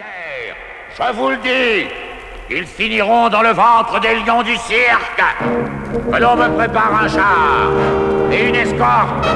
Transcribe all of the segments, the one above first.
Je vous le dis, ils finiront dans le ventre des lions du cirque. Que l'on me prépare un char et une escorte.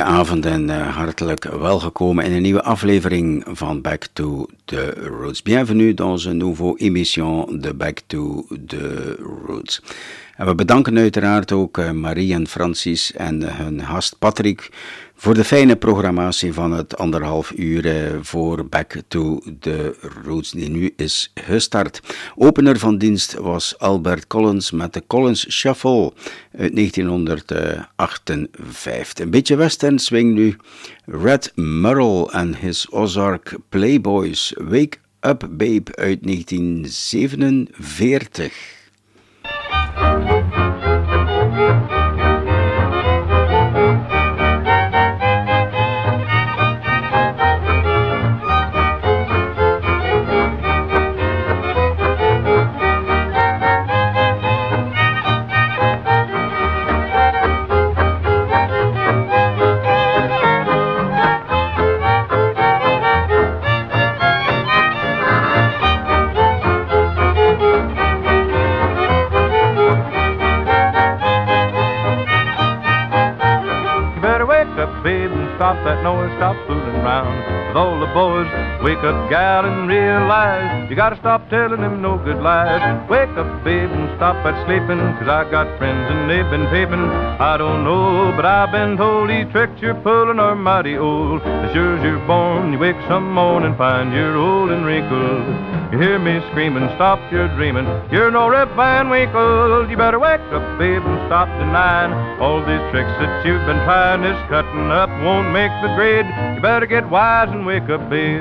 Goedenavond en uh, hartelijk welgekomen in een nieuwe aflevering van Back to the Roots. Bienvenue dans een nouveau émission de Back to the Roots. En we bedanken uiteraard ook uh, Marie en Francis en hun gast Patrick voor de fijne programmatie van het anderhalf uur eh, voor Back to the Roots, die nu is gestart. Opener van dienst was Albert Collins met de Collins Shuffle uit 1958. Een beetje western swing nu. Red Merle en his Ozark Playboys. Wake Up Babe uit 1947. That stop fooling around with all the boys. Wake up, gal, and realize you gotta stop telling them no good lies. Wake up, babe, and stop that sleeping, cause I got friends and they've been peeping. I don't know, but I've been told these tricks you're pulling are mighty old. As sure as you're born, you wake some morning, find you're old and wrinkled. You hear me screaming, stop your dreaming. You're no Rip Van Winkle. You better wake up, babe, and stop denying all these tricks that you've been trying. This cutting up won't make the grade. You better get wise and wake up, babe.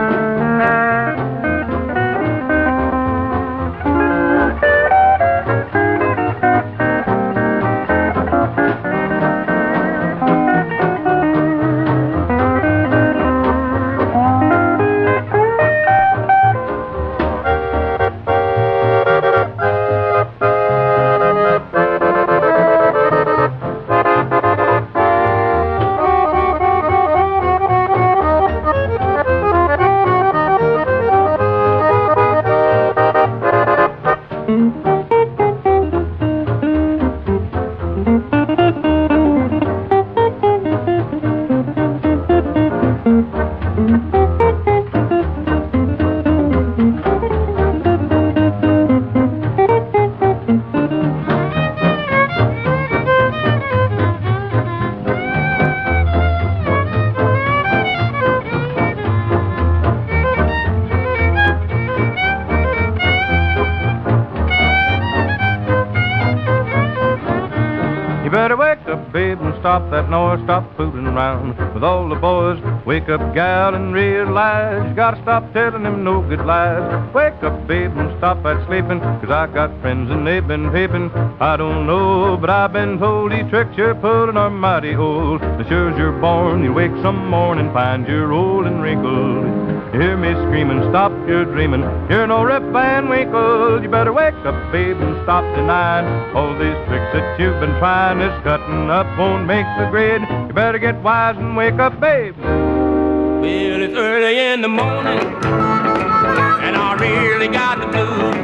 With all the boys. Wake up, gal, and realize you gotta stop telling them no good lies. Wake up, babe, and stop that sleeping, cause I got friends and they've been peeping. I don't know, but I've been told these tricks you're pulling are mighty old. As sure as you're born, you wake some morning, find you're old and wrinkled. Hear me screaming, stop your dreaming. You're no Rip Van Winkle. You better wake up, babe, and stop denying all these tricks that you've been trying. This cutting up won't make the grade. You better get wise and wake up, babe. Well, it's early in the morning, and I really got the blues.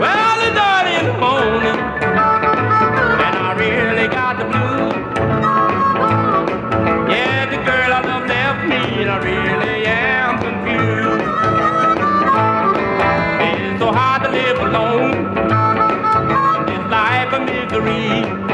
Well, it's early in the morning, life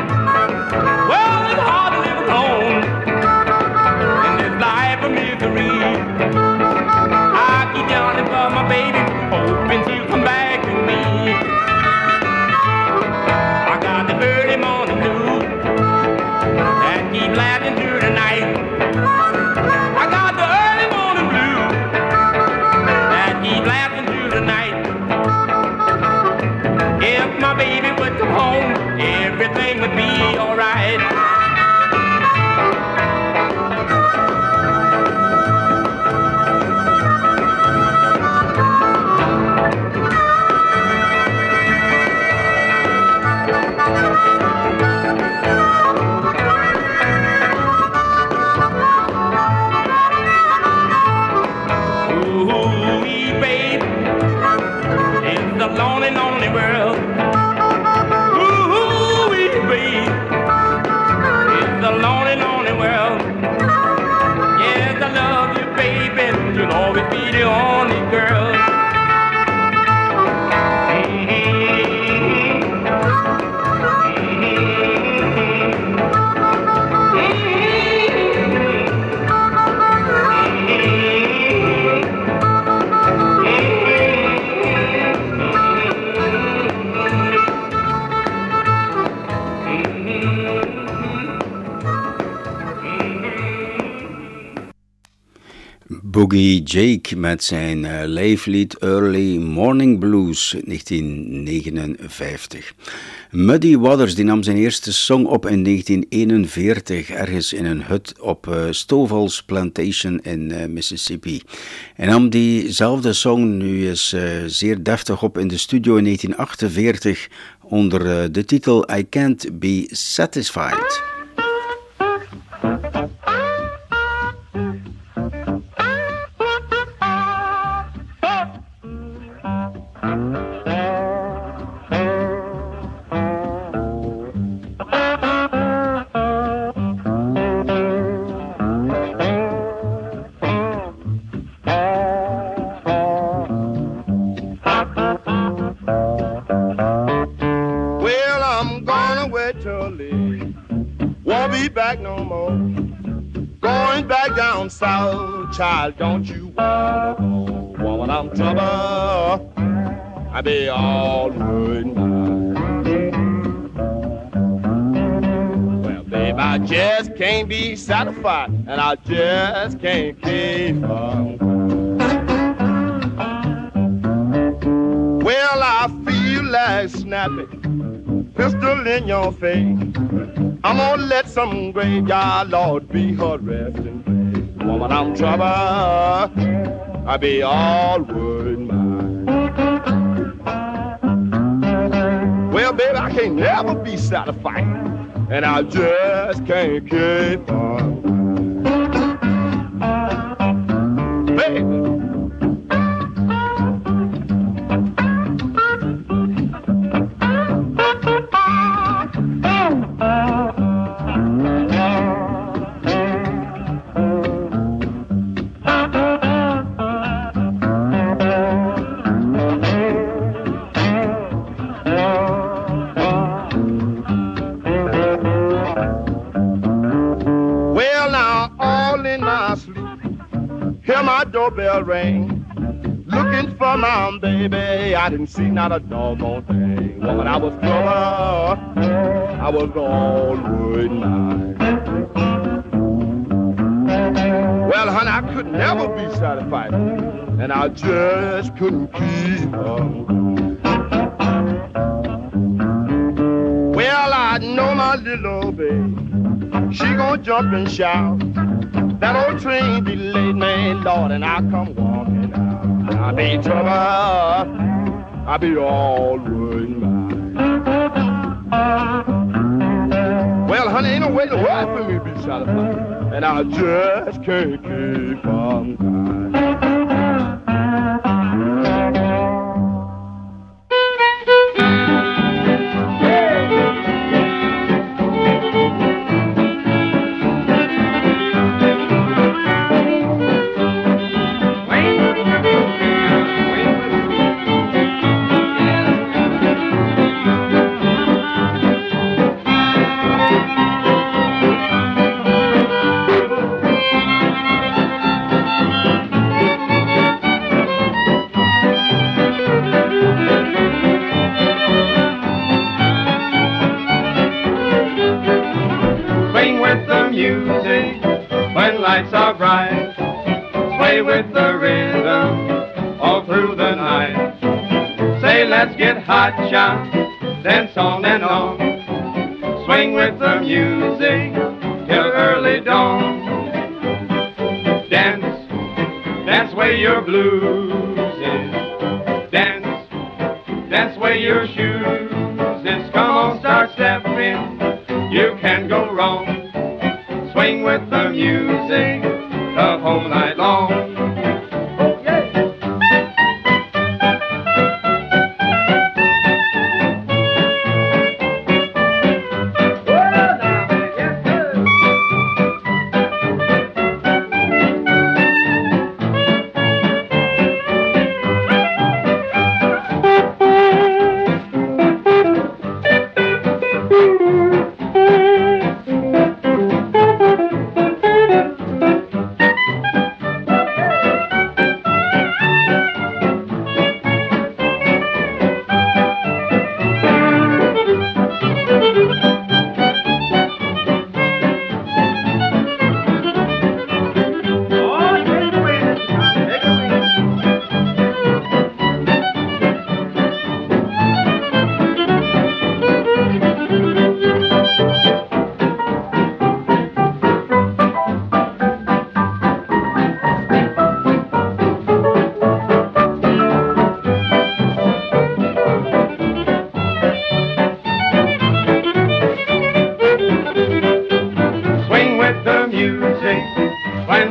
Boogie Jake met zijn uh, leeflied Early Morning Blues 1959. Muddy Waters die nam zijn eerste song op in 1941 ergens in een hut op uh, Stovall's Plantation in uh, Mississippi. En nam diezelfde song nu eens zeer deftig op in de studio in 1948 onder de titel I Can't Be Satisfied. Be all worried Well, babe, I just can't be satisfied, and I just can't keep on. Well, I feel like snapping, pistol in your face. I'm gonna let some graveyard lord be her resting place. Woman, I'm trouble. I be all worried I can't never be satisfied, and I just can't keep on. Baby. I didn't see not a doggone thing. Woman, I was trouble, I was worried night. Well, honey, I could never be satisfied, and I just couldn't keep on. Well, I know my little baby, she gonna jump and shout. That old train delayed man, Lord, and I come walking out. I be trouble, I be all worried Well, honey, ain't no way to work for me to be satisfied, and I just can't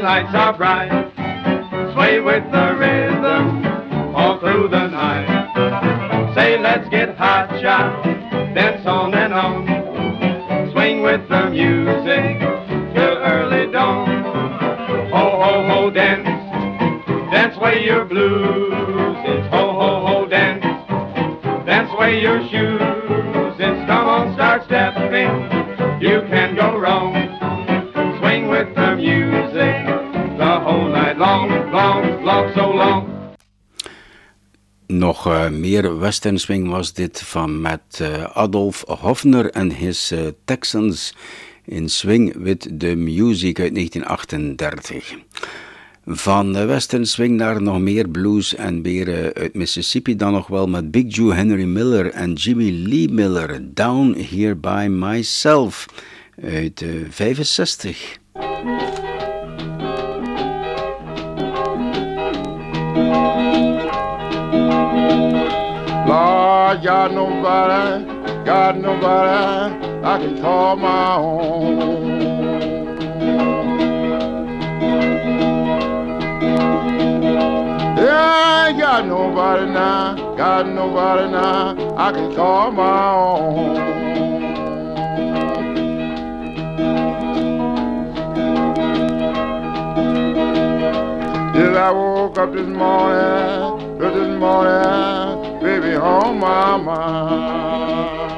your shoes. It's Nog uh, meer western swing was dit van met uh, Adolf Hofner en his uh, Texans in Swing with the Music uit 1938. Van western swing naar nog meer blues en beren uit Mississippi dan nog wel met Big Joe Henry Miller en Jimmy Lee Miller, Down Here By Myself uit 65. Lord, got nobody, got nobody I can call my own. Yeah, I got nobody now, got nobody now I can call my own. Till I woke up this morning, this morning, baby on my mind.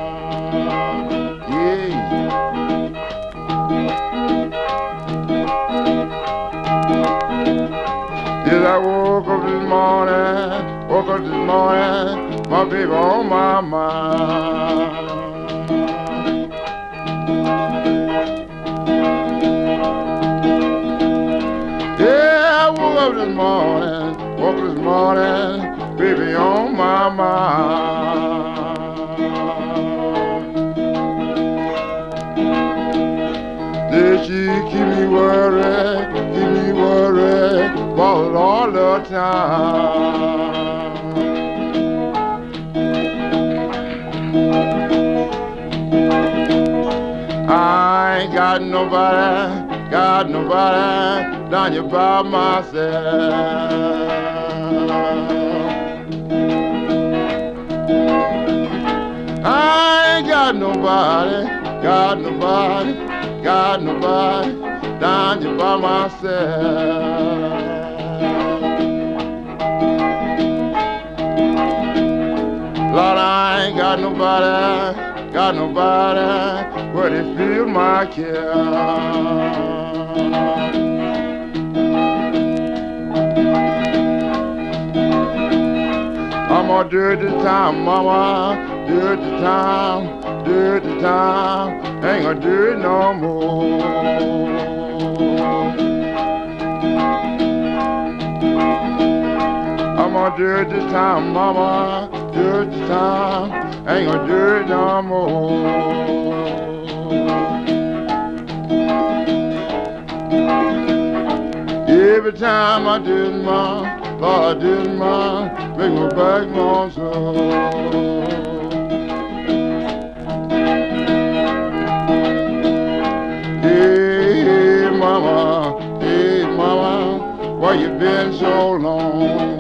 Till I woke up this morning, woke up this morning, my baby on my mind. Yeah, I woke up this morning, woke up this morning, baby on my mind. Did she keep me worried, keep me worried, about all the time? I ain't got nobody, got nobody down here by myself. I ain't got nobody, got nobody, got nobody down here by myself. Lord, I ain't got nobody, got nobody where they feel my care. I'm a dirty time, mama, dirty time, dirty time, ain't gonna do it no more. I'm a dirty time, mama, dirty time, ain't gonna do it no more. Every time I did my, I did my, make my back long so. Hey, mama, hey, mama, why you been so long?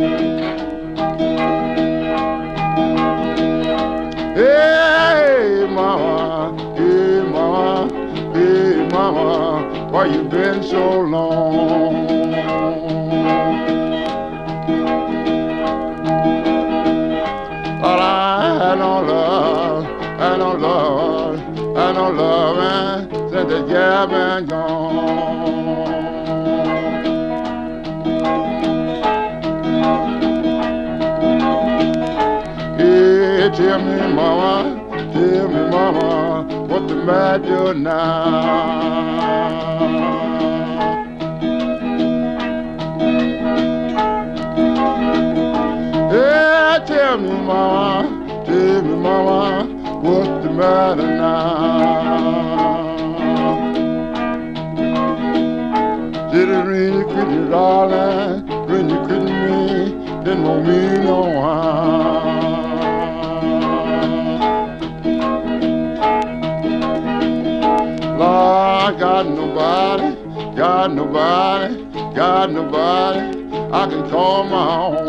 Hey, mama, hey, mama, hey, mama, why you been so long? Been gone. Yeah, tell me, mama, tell me, mama, what the matter now? Yeah, tell me, mama, tell me, mama, what's the matter now? Darling? When you quit me, didn't want me no harm. Lord, got nobody, got nobody, got nobody I can call my own.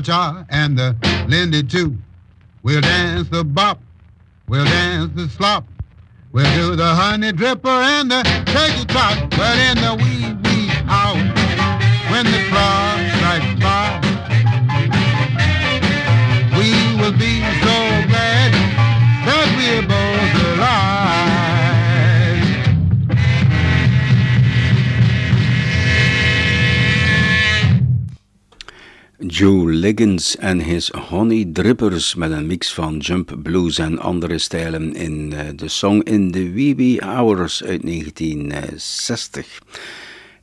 The cha-cha-cha and the Lindy too. We'll dance the bop. We'll dance the slop. We'll do the honey dripper and the turkey trot. Well, in the wee wee hour when the clock strikes five, we will be Joe Liggins en his Honey Drippers met een mix van jump blues en andere stijlen in eh, de song In the Wee Wee Hours uit 1960.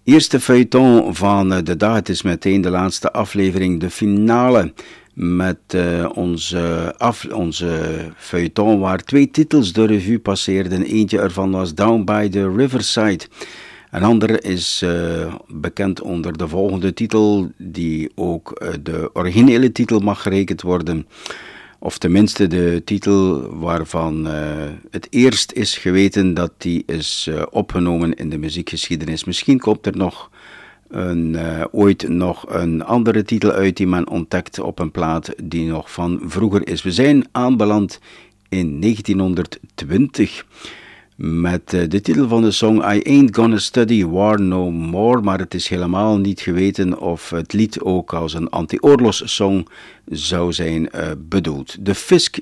Eerste feuilleton van eh, de dag, het is meteen de laatste aflevering, de finale met uh, onze, af, onze feuilleton waar twee titels de revue passeerden. Eentje ervan was Down by the Riverside. Een andere is uh, bekend onder de volgende titel, die ook uh, de originele titel mag gerekend worden. Of tenminste de titel waarvan uh, het eerst is geweten dat die is opgenomen in de muziekgeschiedenis. Misschien komt er nog een, ooit nog een andere titel uit die men ontdekt op een plaat die nog van vroeger is. We zijn aanbeland in 1920 met uh, de titel van de song I Ain't Gonna Study War No More, maar het is helemaal niet geweten of het lied ook als een anti-oorlogssong zou zijn uh, bedoeld. De Fisk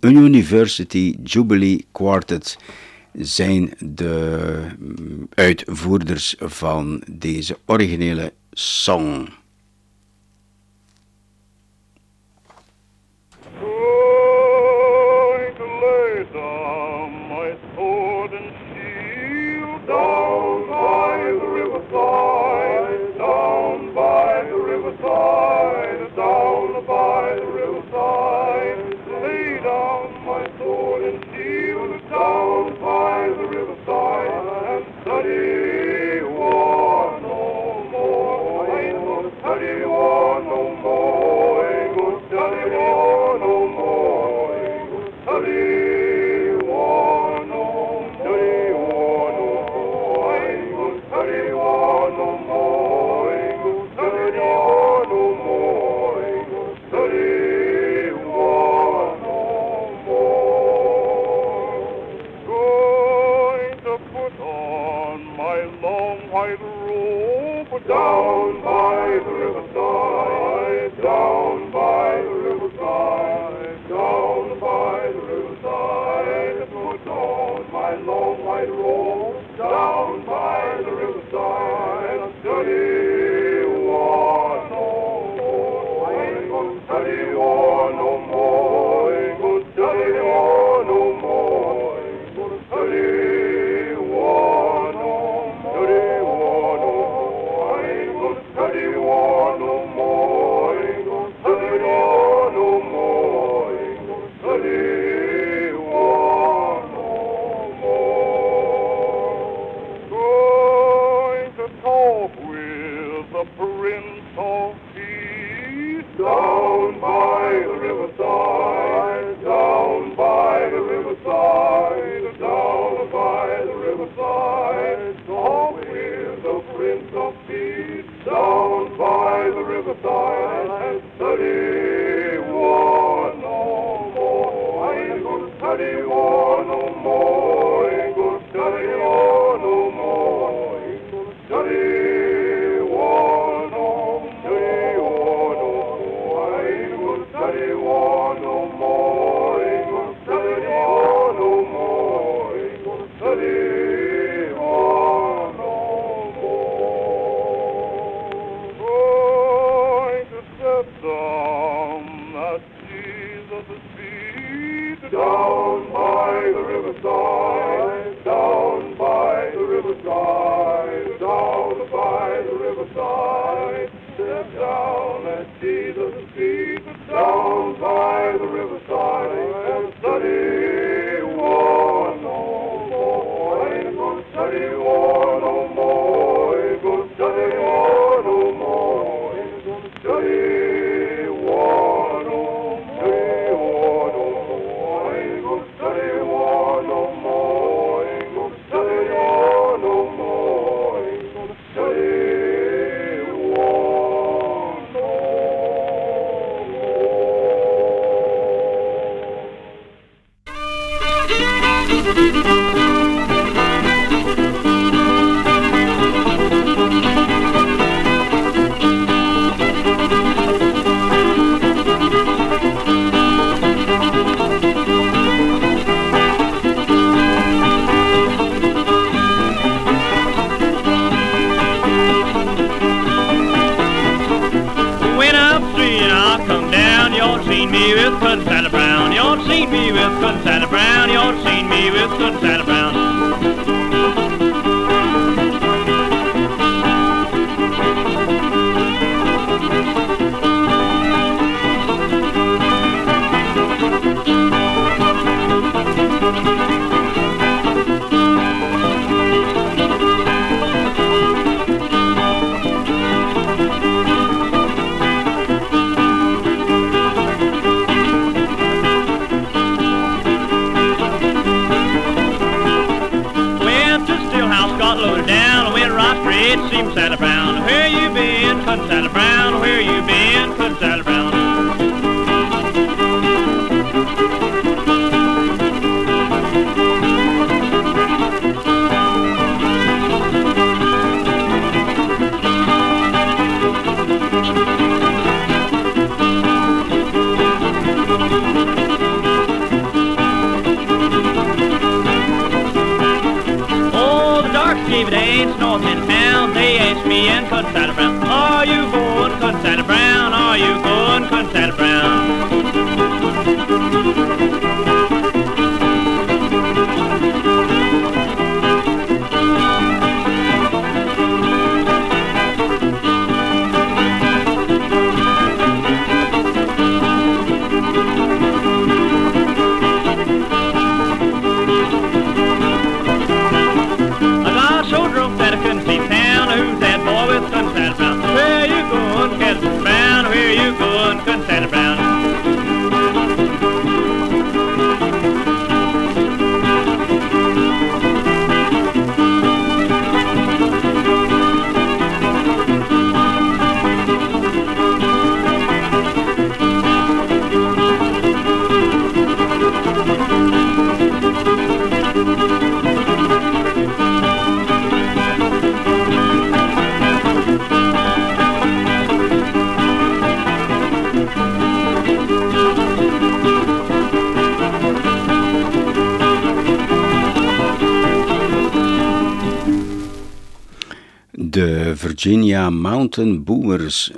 University Jubilee Quartet zijn de mm, uitvoerders van deze originele song. roll down by the riverside. down at Jesus' feet. Mountain Boomers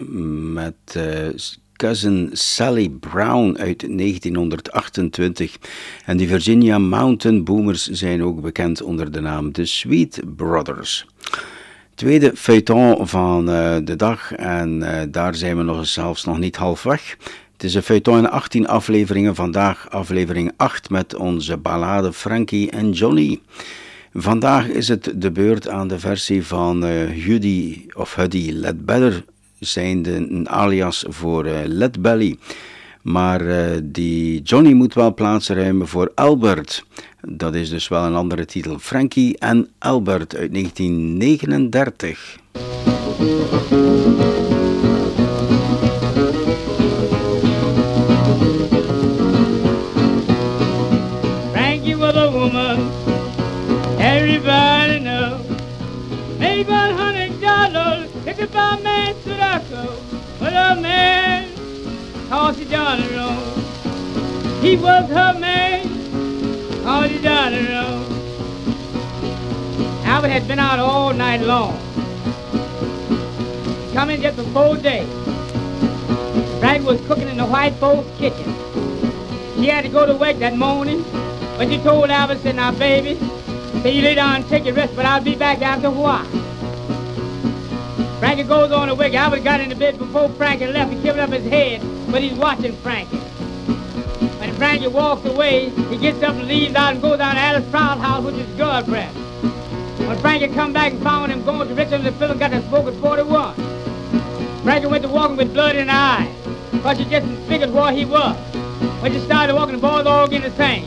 met eh, cousin Sally Brown uit 1928. En die Virginia Mountain Boomers zijn ook bekend onder de naam de Sweet Brothers. Tweede feuilleton van eh, de dag en eh, daar zijn we nog zelfs nog niet half weg. Het is een feuilleton in 18 afleveringen. Vandaag aflevering 8 met onze ballade Frankie en Johnny. Vandaag is het de beurt aan de versie van uh, Huddy of Huddy Ledbetter, zijnde een alias voor uh, Led Belly. Maar uh, die Johnny moet wel plaats ruimen voor Albert. Dat is dus wel een andere titel. Frankie en Albert uit 1939. Cause he down. He was her man, cause he down the. Albert had been out all night long. Coming just before day. Frank was cooking in the white folks' kitchen. She had to go to work that morning, but she told Albert, said, now, baby, say you lay down and take your rest, but I'll be back after a while. Frankie goes on to work. Albert got into bed before Frankie left. He gave up his head, but he's watching Frankie. When Frankie walks away, he gets up and leaves out and goes down to Alice Proud's house with his girlfriend. When Frankie come back and found him going to Richmond, the film got to smoke at 41. Frankie went to walking with blood in her eyes, but she just figured where he was. When she started walking, the boys all began to sing.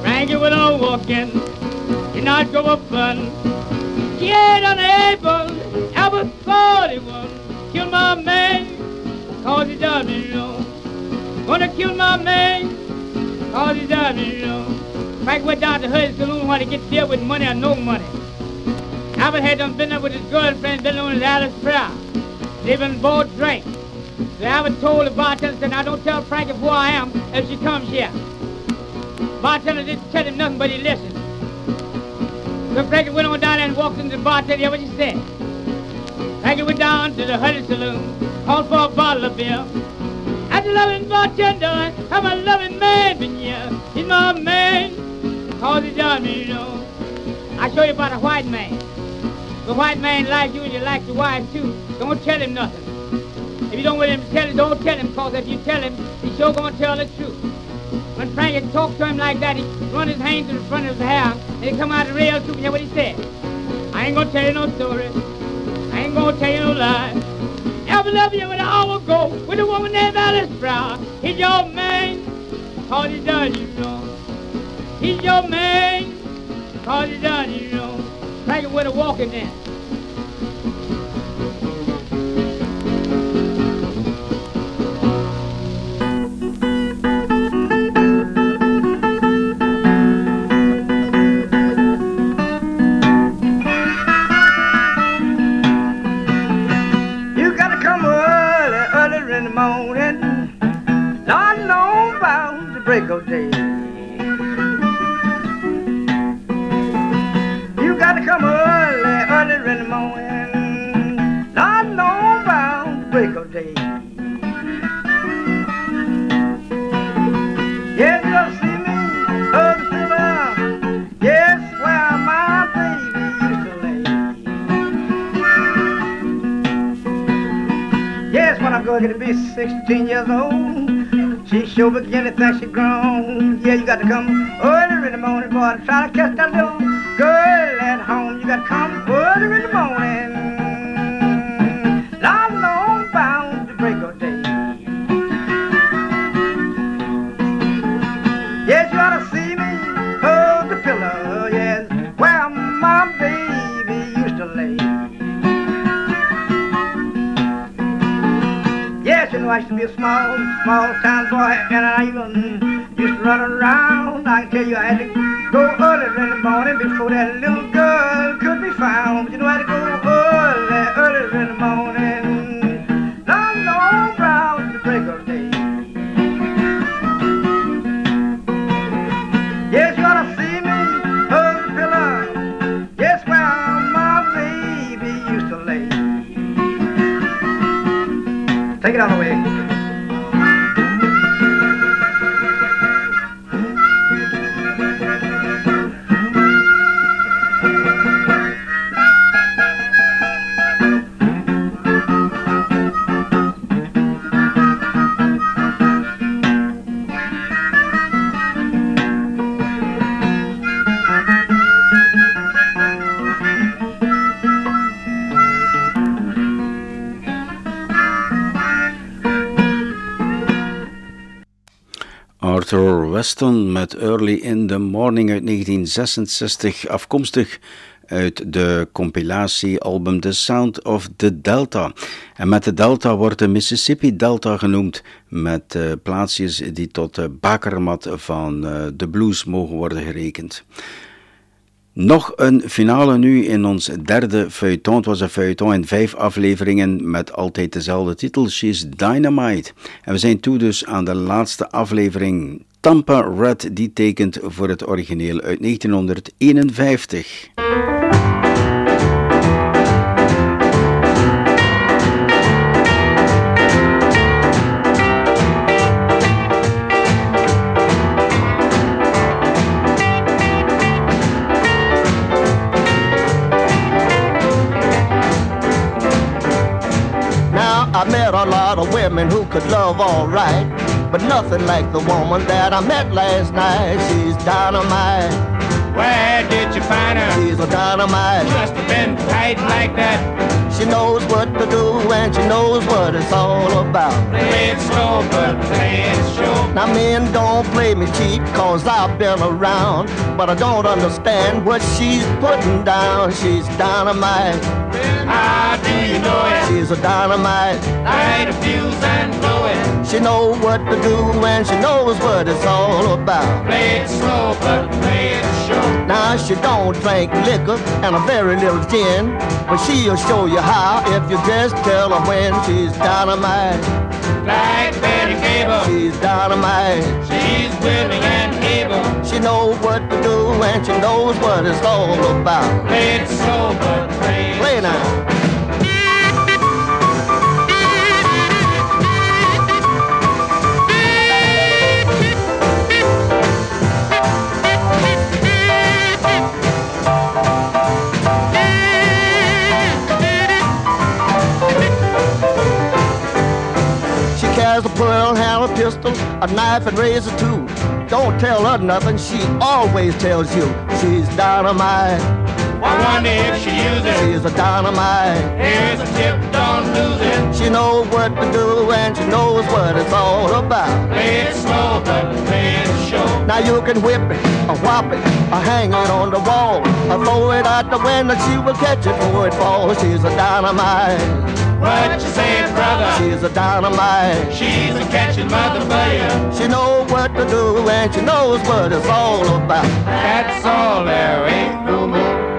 Frankie went on walking, did not go up fun. She ain't unable, Albert 41, kill my man, cause he done me wrong. Gonna kill my man, cause he done me wrong. Frank went down to her saloon while he get there with money or no money. Albert had done been there with his girlfriend, been on his Alice Proud. They been bought drink. So Albert told the bartender, said, now don't tell Frankie who I am if she comes here. Bartender didn't tell him nothing, but he listened. So Frankie went on down there and walked into the bar, tell you what he said. Frankie went down to the Honey Saloon, called for a bottle of beer. At the loving bartender. I'm a loving man, but yeah, he's my man. Cause he done me, you know. I show you about a white man. The white man like you and you like your wife too. Don't tell him nothing. If you don't want him to tell him, don't tell him, cause if you tell him, he's sure gonna tell the truth. When Frankie talked to him like that, he run his hands to the front of his hair, and he come out the real truth. You know what he said? I ain't gonna tell you no story. I ain't gonna tell you no lie. Ever love you when I always go with a woman named Alice Brown. He's your man, cause he done you know. He's your man, cause he done you know. Frankie with a walking dance. To of day. You gotta come early, early in the morning. Not long bound break of day. Yes, you'll see me, the pillar. Yes, where my baby used to lay. Yes, when I'm going to be 16 years old, she sure begin to think she grown. Yeah, you got to come early in the morning, boy, to try to catch that little girl at home. You got to come early in the morning. I used to be a small, small town boy, and I even used to run around. I can tell you I had to go early in the morning before that little girl could be found. You know I to Met Early in the Morning uit 1966, afkomstig uit de compilatiealbum The Sound of the Delta. En met de Delta wordt de Mississippi Delta genoemd, met uh, plaatsjes die tot de bakermat van uh, de blues mogen worden gerekend. Nog een finale nu in ons derde feuilleton. Het was een feuilleton in vijf afleveringen met altijd dezelfde titel, She's Dynamite. En we zijn toe dus aan de laatste aflevering. Tampa Red, die tekent voor het origineel uit 1951. I met a lot of women who could love all right, but nothing like the woman that I met last night. She's dynamite. Where did you find her? She's a dynamite. Must have been tight like that. She knows what do and she knows what it's all about. Play it slow, but play it sure. Now men don't play me cheap cause I've been around, but I don't understand what she's putting down. She's dynamite. How do you know it? She's a dynamite. Light a fuse and blow it. She knows what to do and she knows what it's all about. Play it slow, but play it sure. Now she don't drink liquor and a very little gin, but she'll show you how if you just tell her when she's dynamite. Like Betty Grable. She's dynamite. She's willing and able. She knows what to do and she knows what it's all about. Play it but play Play now. Pistol, a knife and razor too. Don't tell her nothing, she always tells you she's dynamite. I wonder if she uses it. She's a dynamite. Here's a tip, don't lose it. She knows what to do and she knows what it's all about. Play it slow, but play it show. Now you can whip it, or whop it, or hang it on the wall, or throw it out the window. She will catch it before it falls. She's a dynamite. What you say, brother? She's a dynamite. She's a catching mother for. She knows what to do and she knows what it's all about. That's all there ain't no more.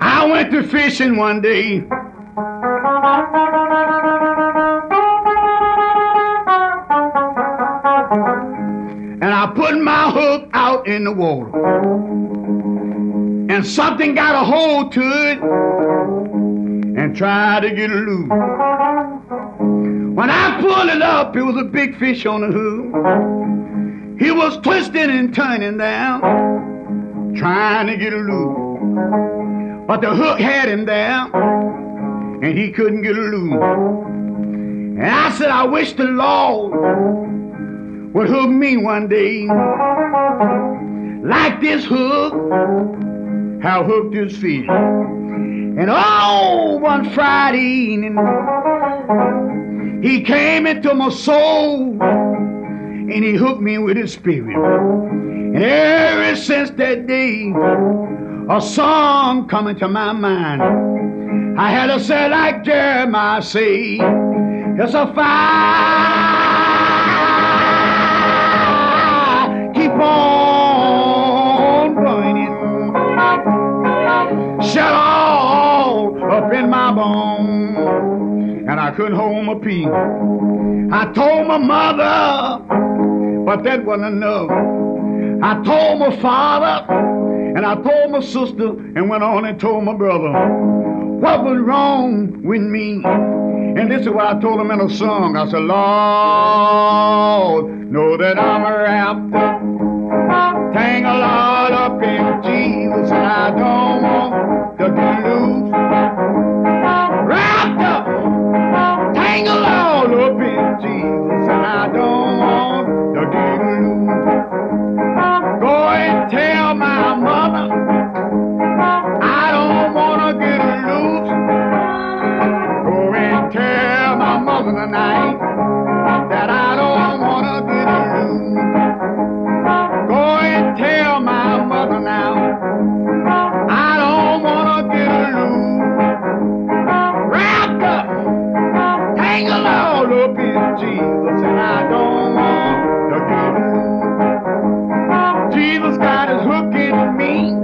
I went to fishing one day. And I put my hook out in the water. And something got a hold to it and tried to get loose. When I pulled it up, it was a big fish on the hook. He was twisting and turning down, trying to get loose. But the hook had him there, and he couldn't get loose. And I said, I wish the Lord would hook me one day, like this hook, how hooked this fish. And oh, one Friday evening, he came into my soul, and he hooked me with his spirit. And ever since that day, a song come into my mind. I had to say like Jeremiah say, it's a fire, keep on burning, shut all and I couldn't hold my peace. I told my mother, but that wasn't enough. I told my father, and I told my sister, and went on and told my brother what was wrong with me. And this is what I told him in a song. I said, Lord, know that I'm wrapped up, tangled all up in Jesus, and I don't want to get loose. Tangled all up in Jesus, and I don't want to get loose. Go and tell tangled all up in Jesus, and I don't want to get loose. Jesus got his hook in me.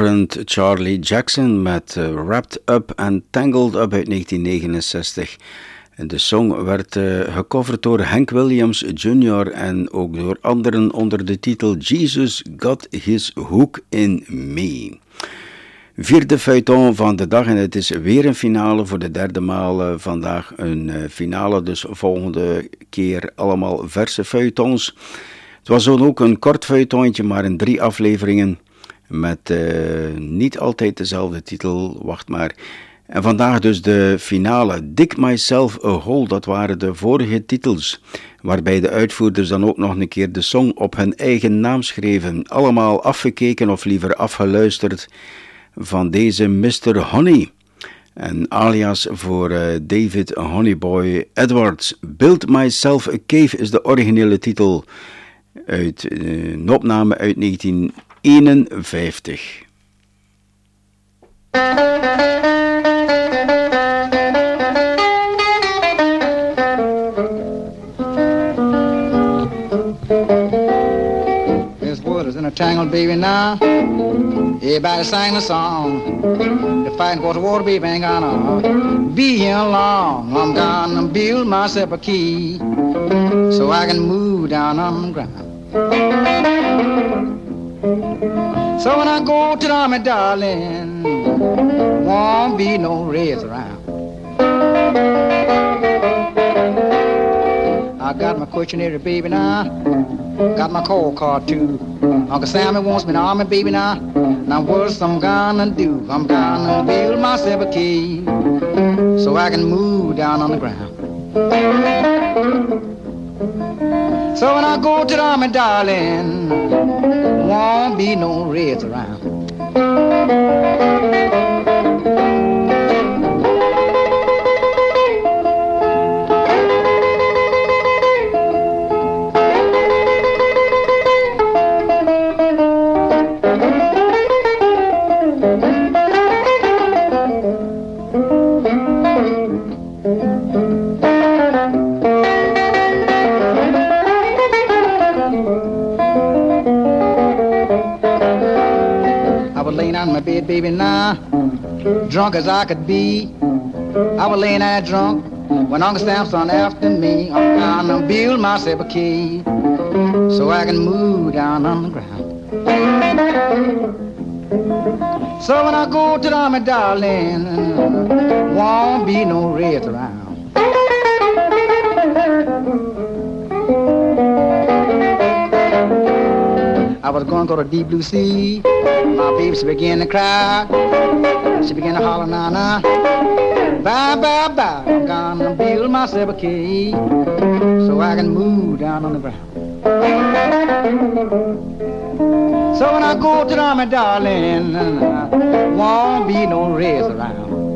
Reverend Charlie Jackson met uh, Wrapped Up and Tangled Up uit 1969. En de song werd uh, gecoverd door Hank Williams Jr. en ook door anderen onder de titel Jesus Got His Hook in Me. Vierde feuilleton van de dag en het is weer een finale voor de derde maal uh, vandaag. Een finale, dus volgende keer allemaal verse feuilletons. Het was ook een kort feuilletoontje, maar in drie afleveringen met uh, niet altijd dezelfde titel, wacht maar. En vandaag dus de finale, Dick Myself a Hole, dat waren de vorige titels, waarbij de uitvoerders dan ook nog een keer de song op hun eigen naam schreven, allemaal afgekeken of liever afgeluisterd van deze Mr. Honey. En alias voor uh, David Honeyboy Edwards. Build Myself a Cave is de originele titel. uit uh, een opname uit 1951. This is in a tangle, baby, now. Everybody sing the song. The fighting for the water, baby, ain't gonna be here long. I'm gonna build myself a key so I can move down on the ground. So when I go to the army, darling, won't be no reds around. I got my questionnaire, baby, now. Got my call card, too. Uncle Sammy wants me in the army, baby, now. Now what's I'm gonna do? I'm gonna build myself a key so I can move down on the ground. So when I go to the army, darling, won't be no reds around. Baby, now. Drunk as I could be. I was laying there drunk when Uncle Samson after me. I'm gonna build myself a key so I can move down on the ground. So when I go to the army, darling, won't be no reds around. I was going to go to deep blue sea. My baby, she began to cry. She began to holler, na na. Bye, bye, bye. I'm gonna build myself a cave so I can move down on the ground. So when I go to the army, darling, won't be no reds around.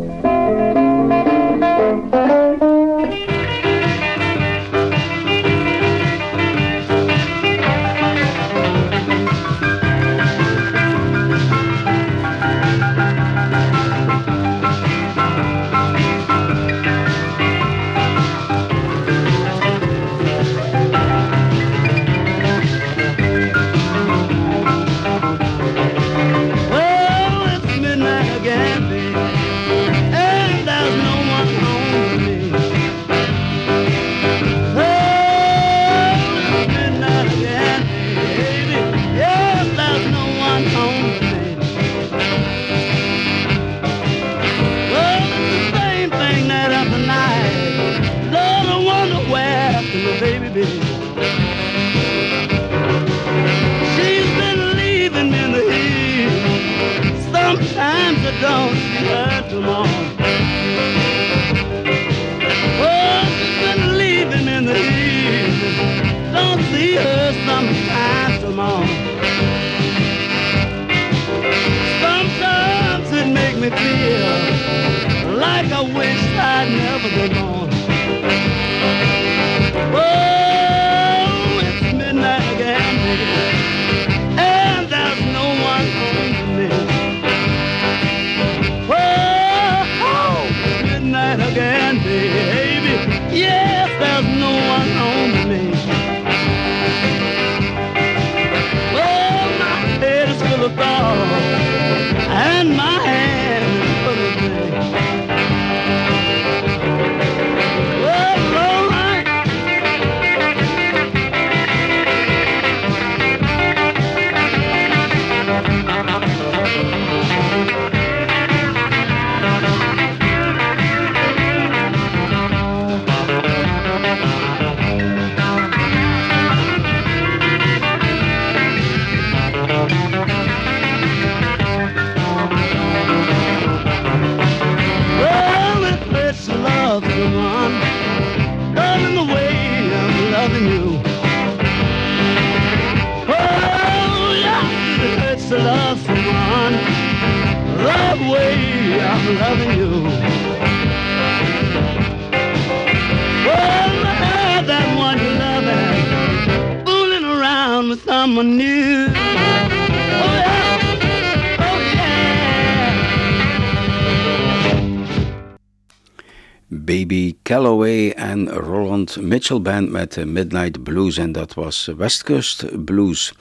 Mitchell Band met Midnight Blues en dat was West Coast Blues.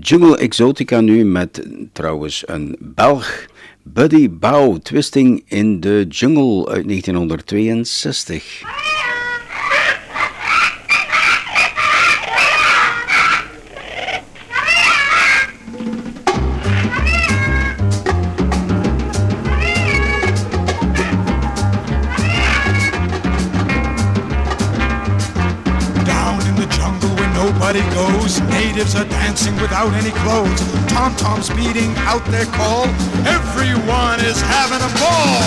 Jungle Exotica nu met trouwens een Belg, Buddy Bow, Twisting in the Jungle uit 1962. Dancing without any clothes. Tom toms beating out their call. Everyone is having a ball.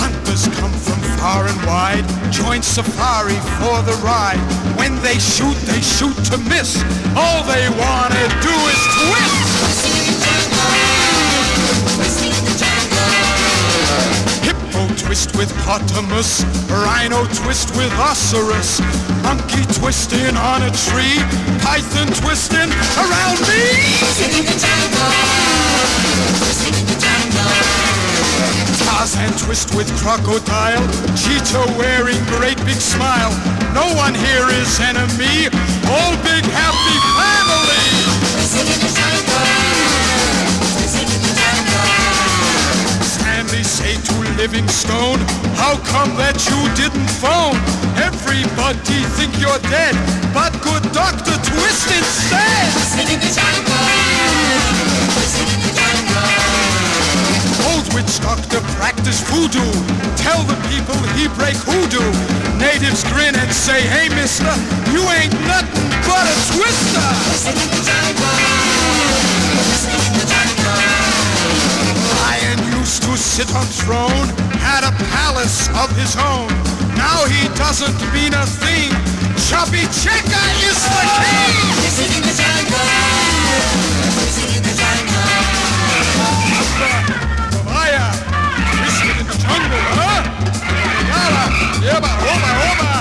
Hunters come from far and wide, join safari for the ride. When they shoot, they shoot to miss. All they wanna do is twist. Twist with potamus, rhino twist with ocerus, monkey twisting on a tree, python twisting around me. Tarzan twist with crocodile, cheetah wearing great big smile. No one here is enemy, all big happy family. Livingstone, how come that you didn't phone? Everybody think you're dead, but good Dr. Twist instead. Old witch doctor practice voodoo. Tell the people he break hoodoo. Natives grin and say, hey mister, you ain't nothing but a twister. Lion used to sit on throne, had a palace of his own. Now he doesn't mean a thing. Chubby Checker is the king. Vaya, twisted in the jungle, huh? Yalla, yabba, oba, oba.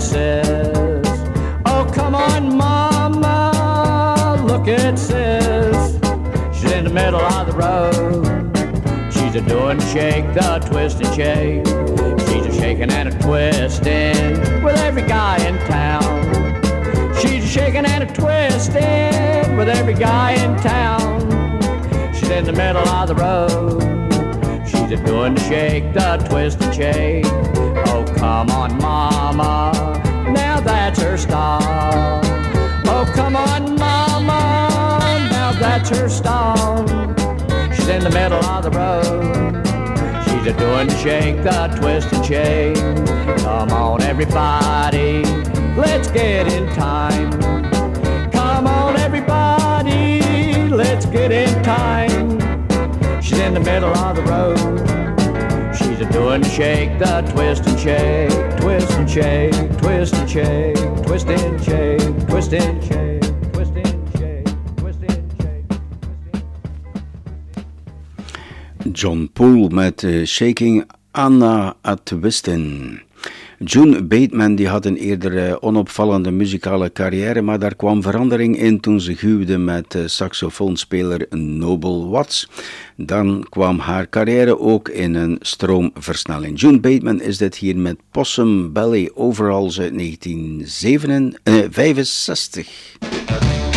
Sis. Oh, come on, mama. Look at sis. She's in the middle of the road. She's a doing shake, the twist and shake. She's a shaking and a twisting with every guy in town. She's a shaking and a twisting with every guy in town. She's in the middle of the road. She's a doing the shake, the twist and shake. Oh, come on, mama. Now that's her style. Oh, come on, mama. Now that's her style. She's in the middle of the road. She's a doing the shake, the twist and shake. Come on, everybody. Let's get in time. Come on, everybody. Let's get in time. She's in the middle of the road. She's a doing the shake, the twist and shake, twist and shake, twist and shake, twist and shake, twist and shake, and and. John Poole met eh, Shaking and a Twistin. June Bateman die had een eerder eh, onopvallende muzikale carrière, maar daar kwam verandering in toen ze huwde met eh, saxofoonspeler Noble Watts. Dan kwam haar carrière ook in een stroomversnelling. June Bateman is dit hier met Possum Ballet Overalls uit 1965.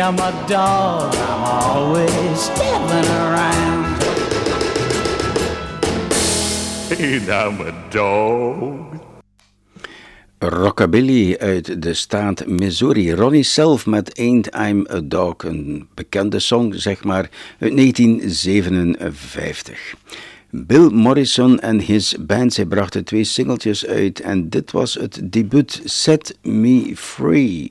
I'm a dog. I'm always stealing around. I'm a dog. Rockabilly uit de staat Missouri. Ronnie Self met Ain't I'm a Dog, een bekende song, zeg maar, uit 1957. Bill Morrison en his band, zij brachten twee singeltjes uit en dit was het debuut Set Me Free.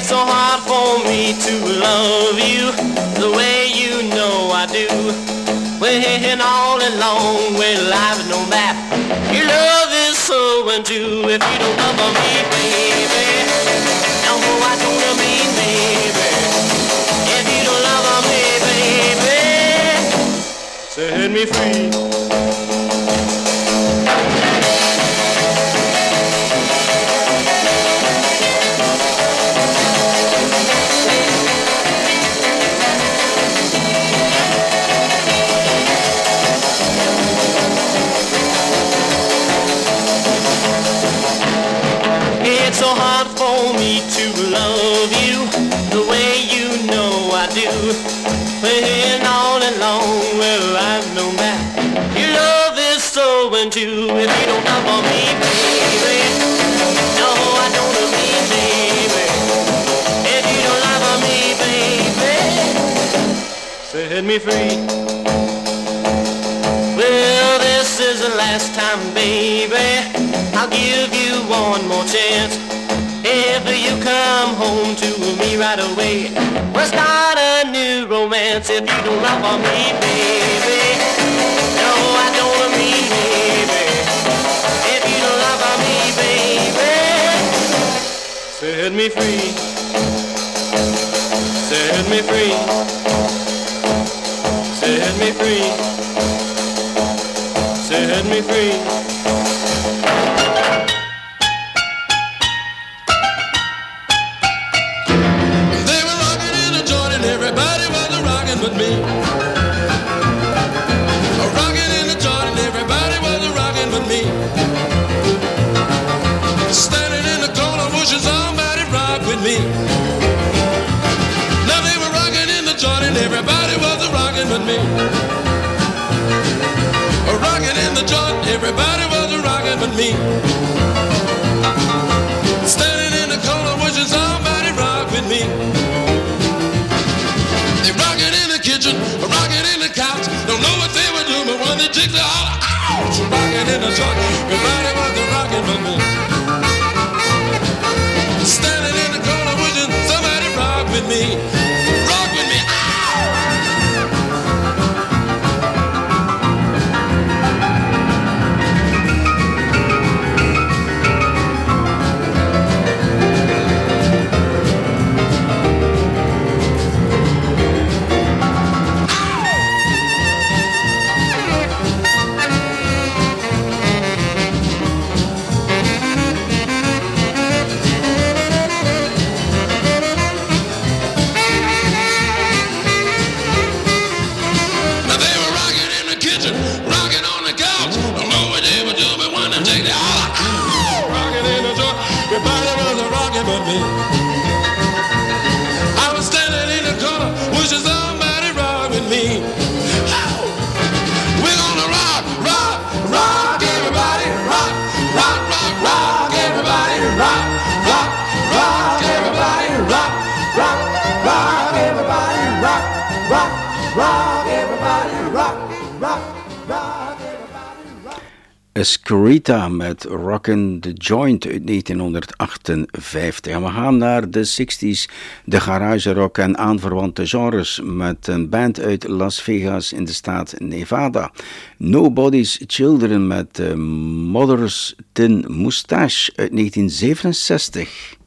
it's so hard for me to love you the way you know I do. When all along, well, I've known that your love is so untrue. If you don't love me, baby, no, oh, I don't mean, baby. If you don't love me, baby, set me free. me free. Well, this is the last time, baby. I'll give you one more chance. If you come home to me right away, we'll start a new romance. If you don't love me, baby. No, I don't mean baby. If you don't love me, baby, set me free. Set me free. Set me free. A rocking me. A in the joint, everybody was rocking with me. Standing in the corner wishing somebody rock with me. They rocking in the kitchen, rocking in the couch. Don't know what they were doing, but when they they holler, ouch! Rocking in the joint, everybody was rocking with me. Standing in the corner wishing somebody rock with me. Escrita met Rockin' the Joint uit 1958. En we gaan naar de 60s, de garage rock en aanverwante genres met een band uit Las Vegas in de staat Nevada. Nobody's Children met eh, Mother's Tin Moustache uit 1967.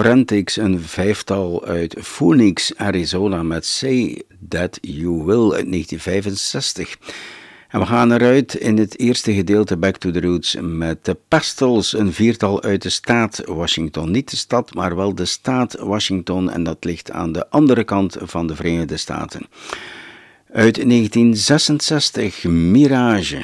Frantics, een vijftal uit Phoenix, Arizona met Say That You Will uit 1965. En we gaan eruit in het eerste gedeelte Back to the Roots met de Pastels, een viertal uit de staat Washington. Niet de stad, maar wel de staat Washington en dat ligt aan de andere kant van de Verenigde Staten. Uit 1966, Mirage.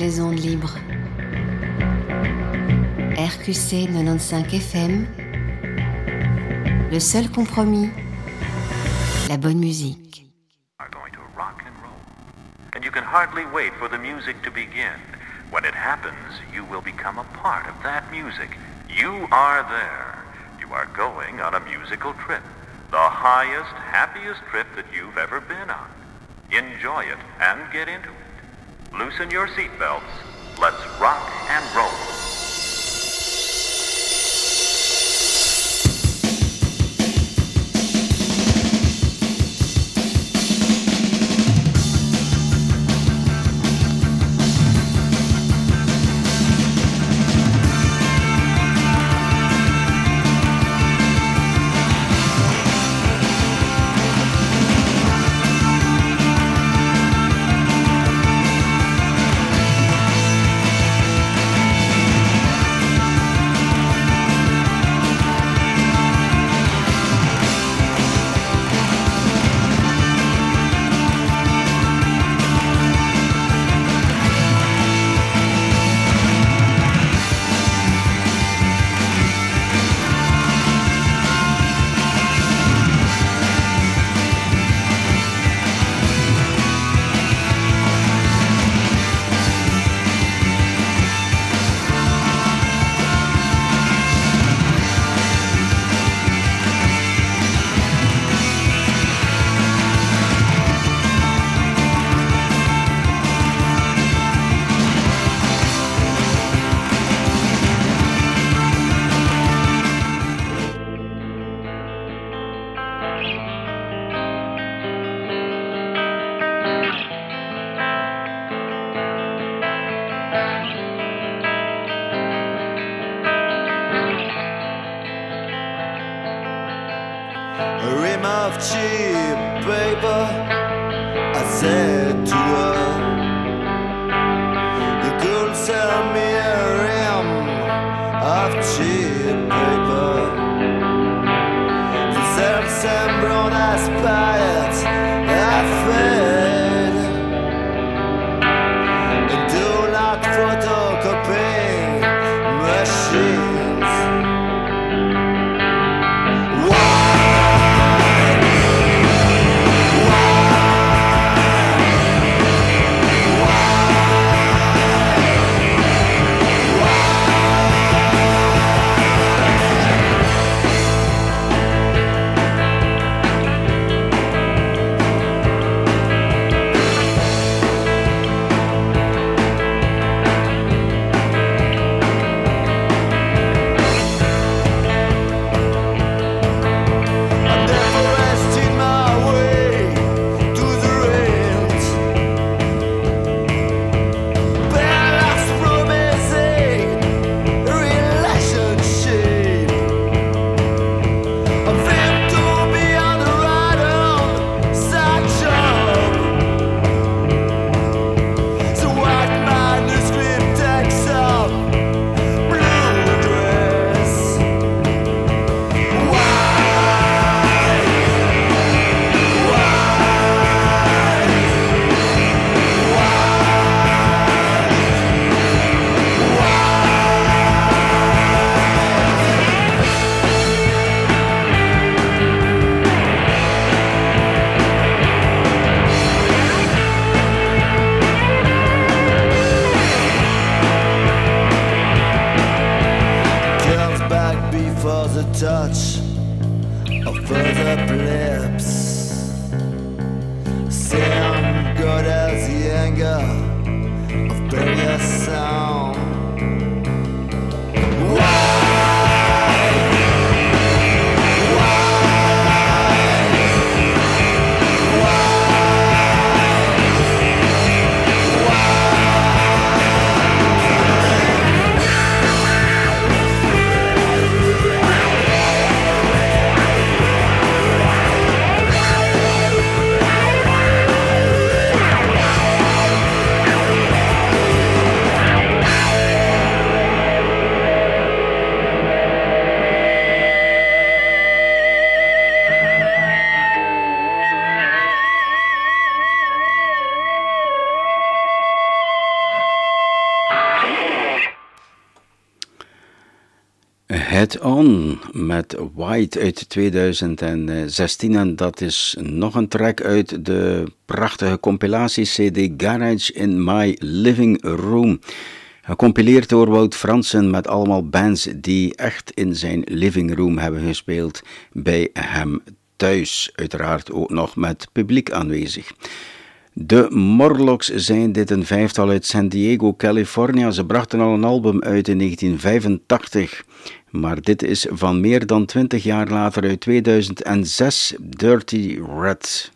Les ondes libres. RQC 95 FM, le seul compromis, la bonne musique. And you can hardly wait for the music to begin. When it happens, you will become a part of that music. You are there. You are going on a musical trip. The highest, happiest trip that you've ever been on. Enjoy it and get into it. Loosen your seatbelts. Let's rock and roll. On met White uit 2016 en dat is nog een track uit de prachtige compilatie-cd Garage in My Living Room. Gecompileerd door Wout Fransen met allemaal bands die echt in zijn living room hebben gespeeld bij hem thuis. Uiteraard ook nog met publiek aanwezig. De Morlocks zijn dit een vijftal uit San Diego, California. Ze brachten al een album uit in 1985. Maar dit is van meer dan 20 jaar later uit 2006, Dirty Red.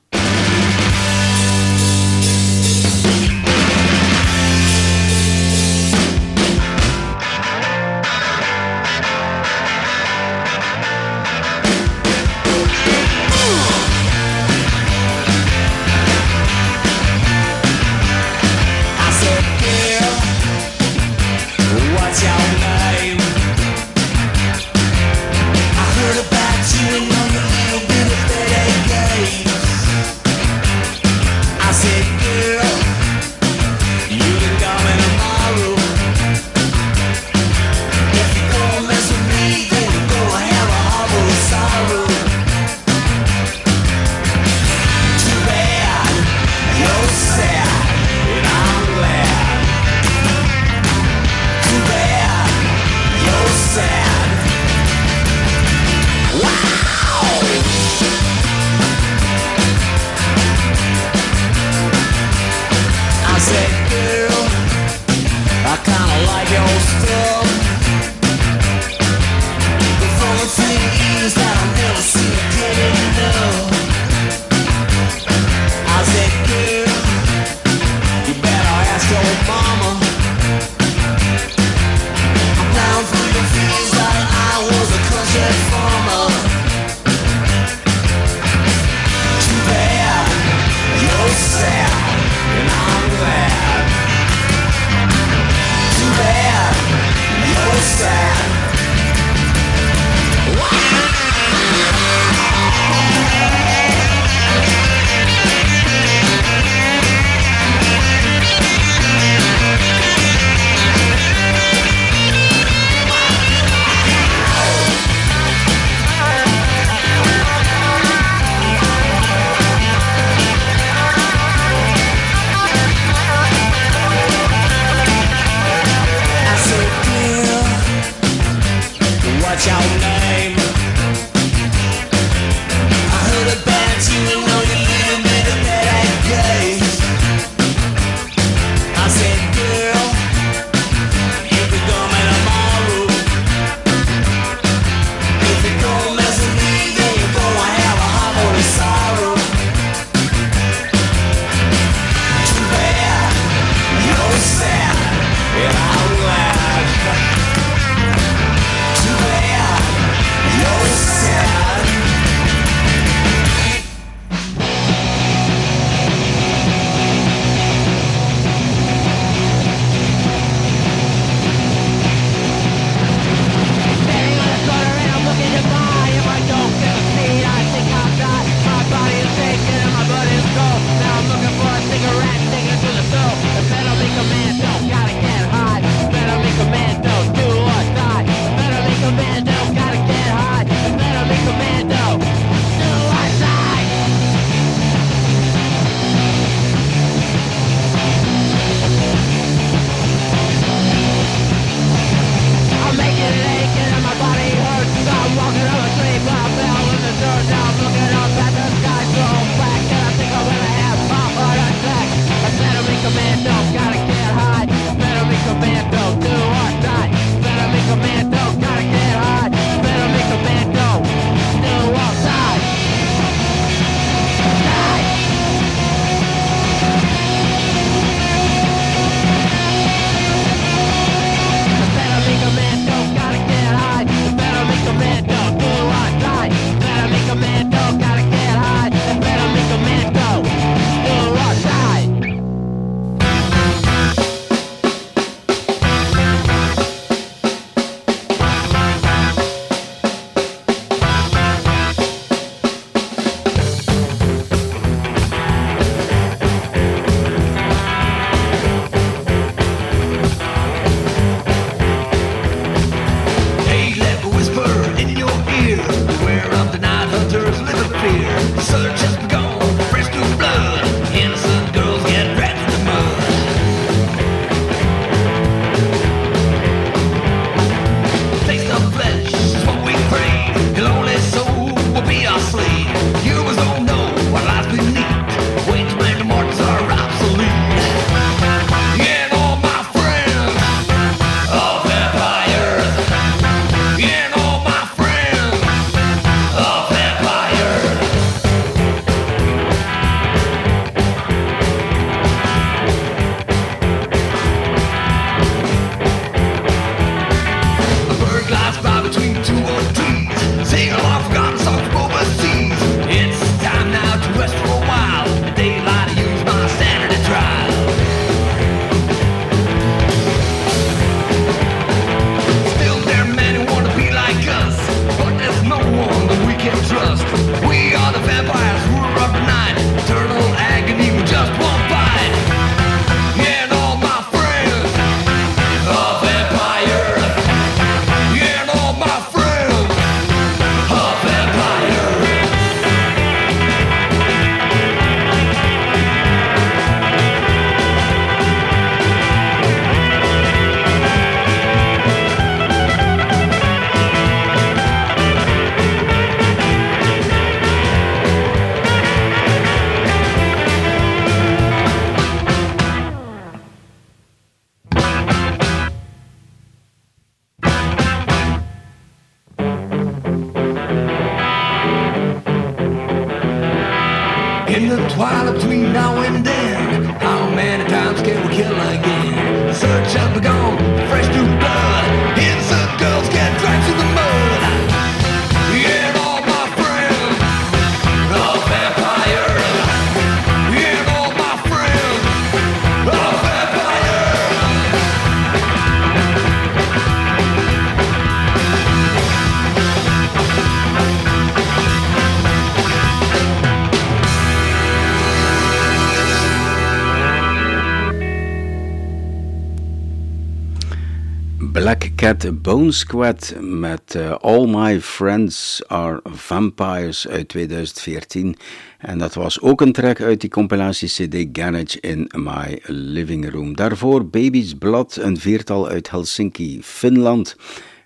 Cat Bone Squad met eh, All My Friends Are Vampires uit 2014. En dat was ook een track uit die compilatie CD Garage in My Living Room. Daarvoor Baby's Blood, een viertal uit Helsinki, Finland.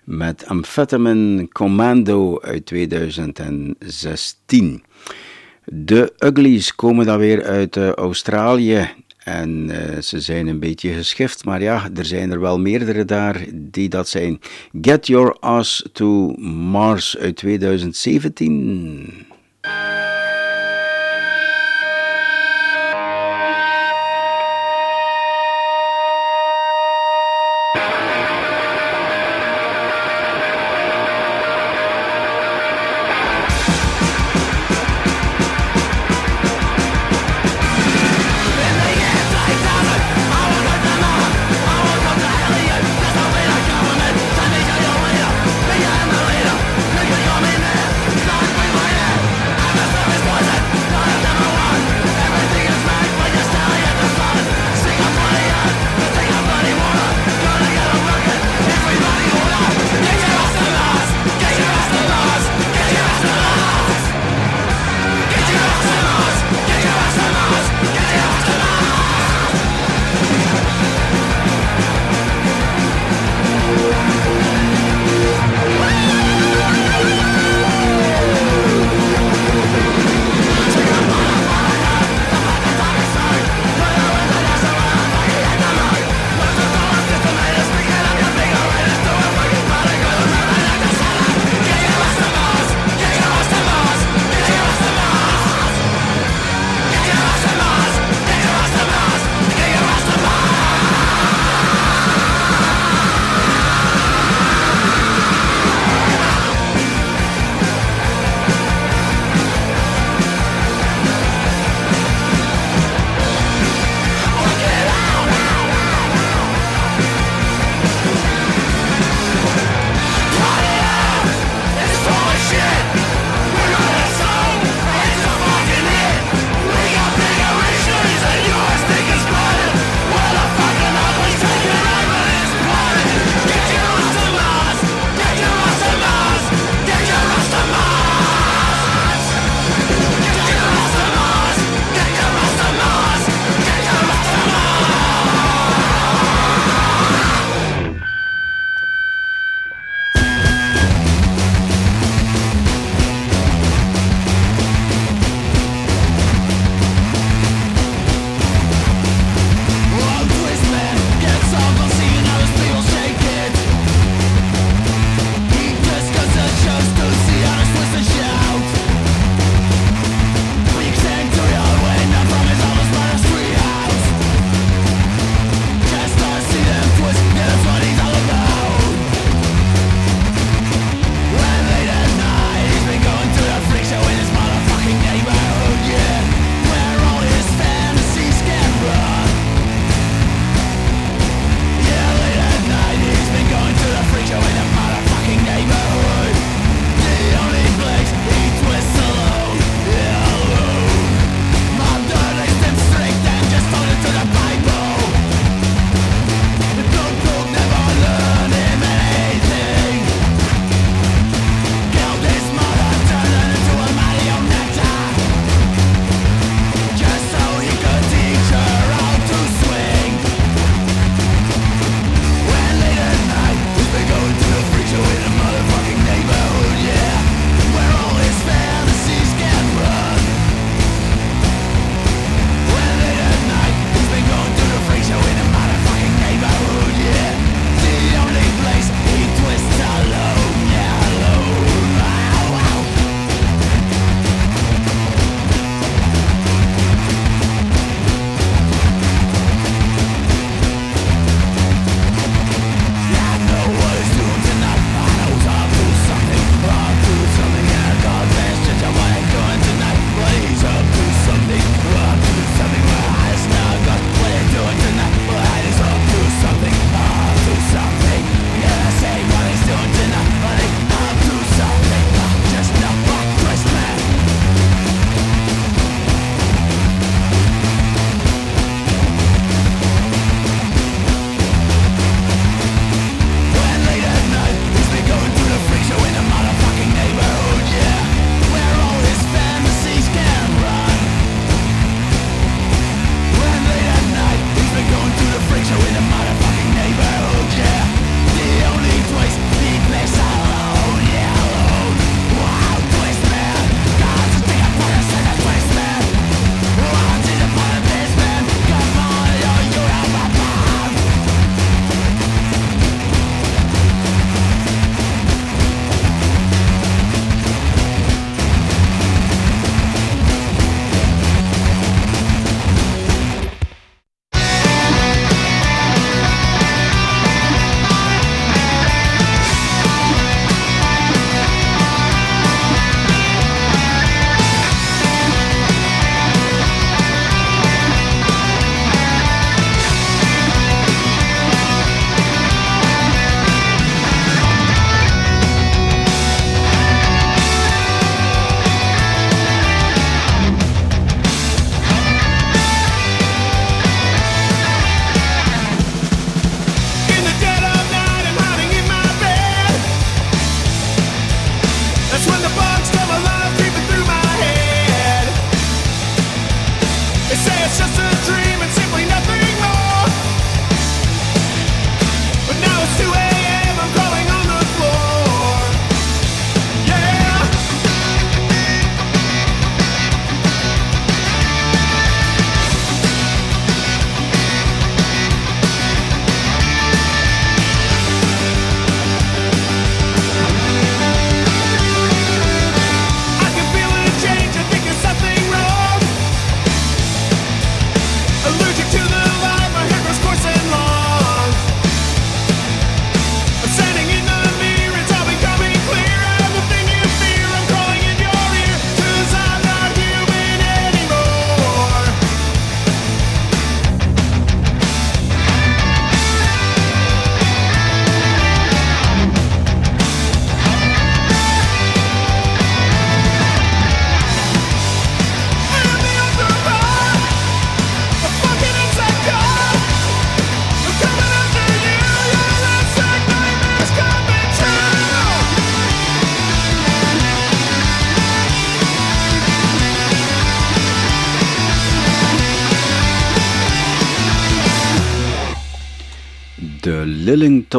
Met Amphetamine Commando uit 2016. De Uglies komen dan weer uit uh, Australië. En uh, ze zijn een beetje geschift, maar ja, er zijn er wel meerdere daar die dat zijn. Get Your Ass to Mars uit 2017.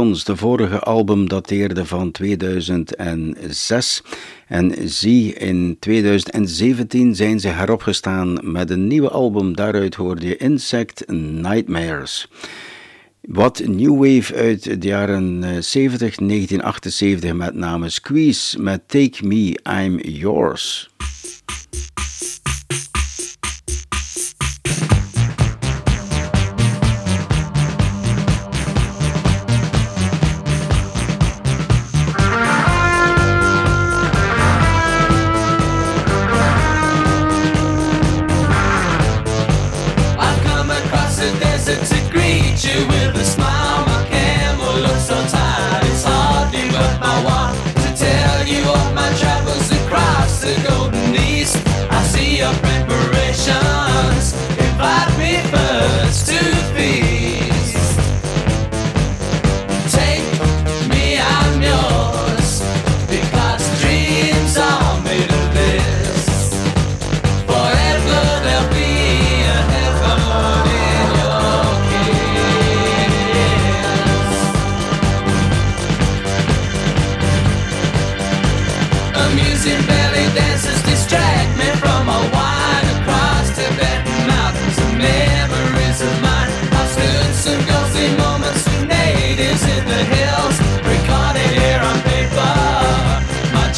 Lillingtons. De vorige album dateerde van 2006. En zie, in 2017 zijn ze heropgestaan met een nieuwe album. Daaruit hoorde je Insect Nightmares. Wat New Wave uit de jaren 70, 1978 met name Squeeze met Take Me, I'm Yours.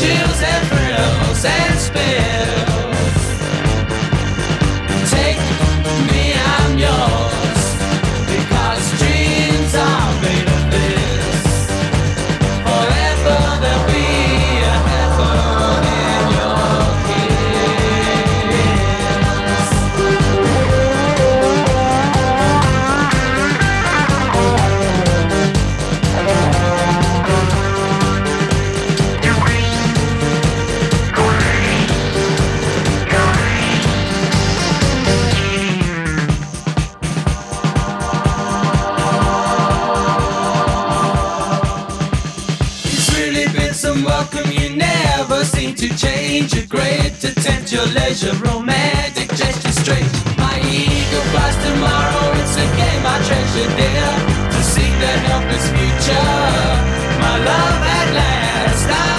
Chills and thrills and spills. To change. your grade to tempt your leisure, romantic gesture straight. My ego flies tomorrow, it's a game I treasure dear. To seek the helpless future, my love at last, I'm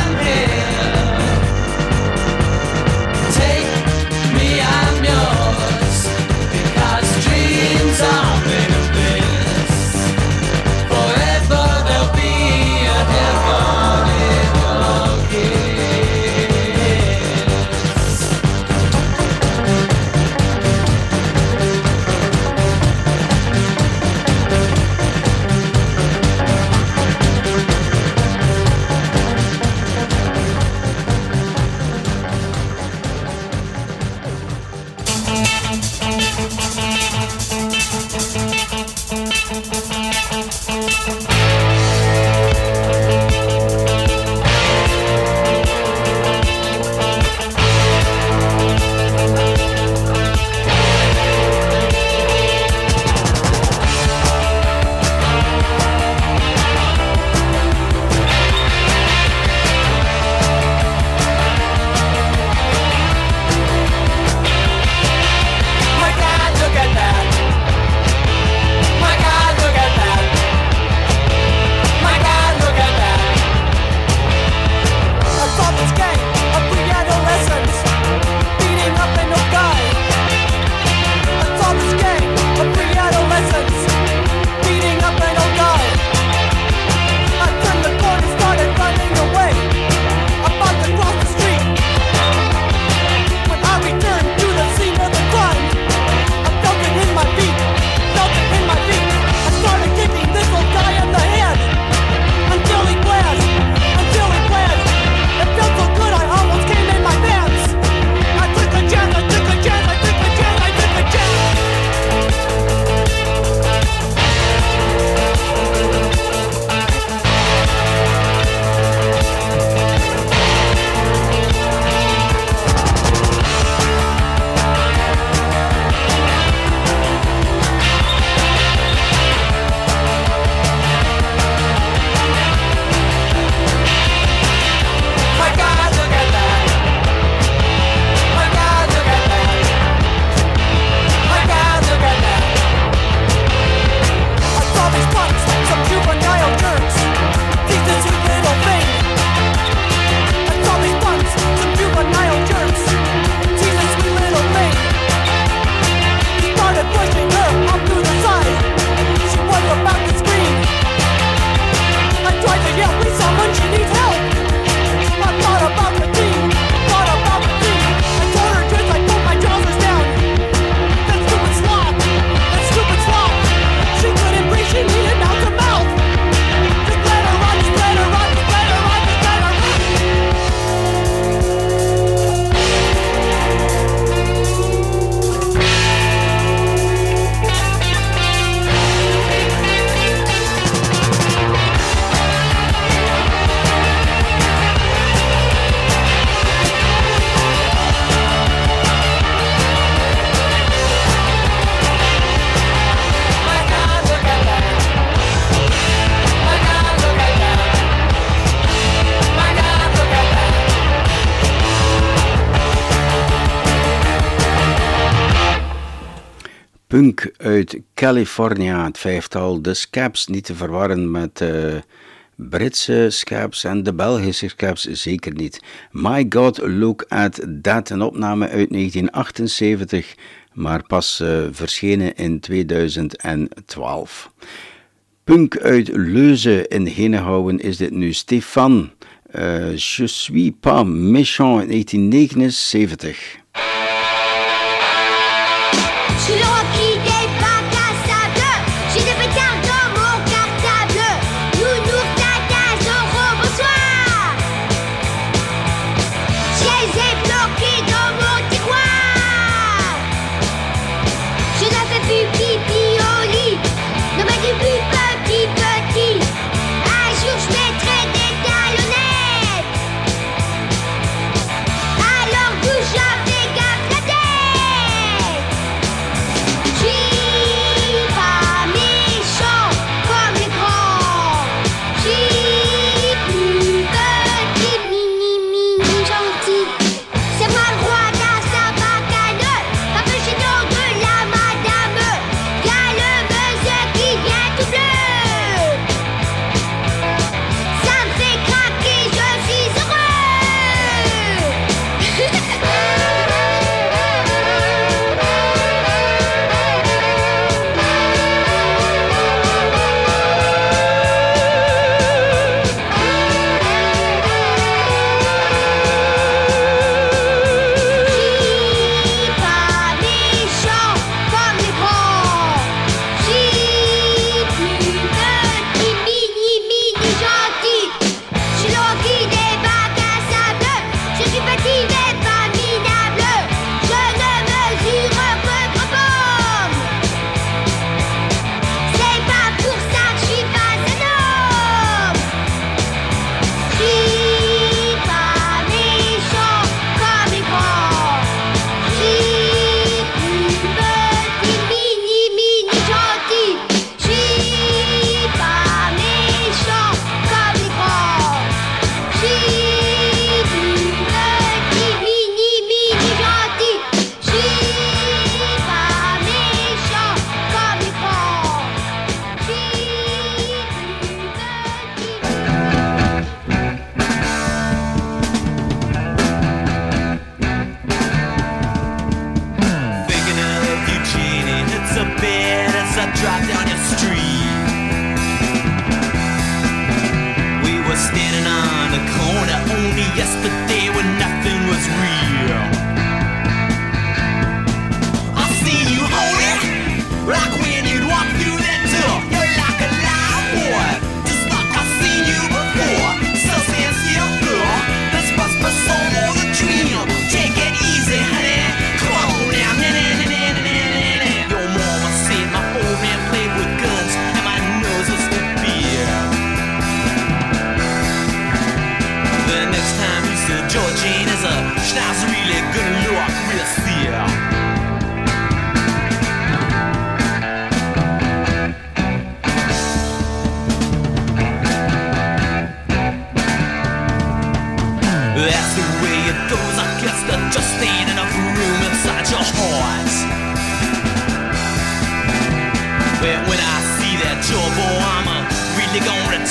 punk uit California, het vijftal. De Scabs, niet te verwarren met de Britse Scabs en de Belgische Scabs, zeker niet. My God, Look at That, een opname uit 1978, maar pas uh, verschenen in 2012. Punk uit Leuze in Henegouwen is dit nu. Stefan, uh, Je suis pas méchant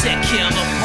in 1979.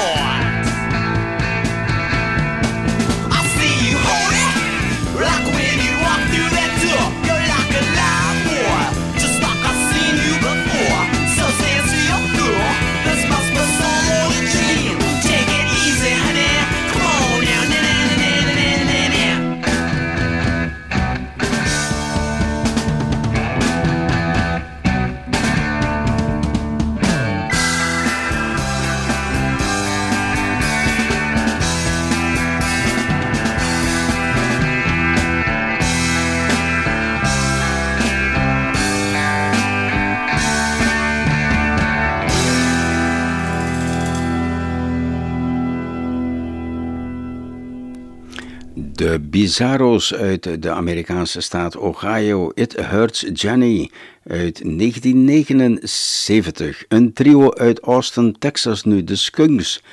Bizarro's uit de Amerikaanse staat Ohio. It Hurts Jenny uit 1979. Een trio uit Austin, Texas nu, de Skunks.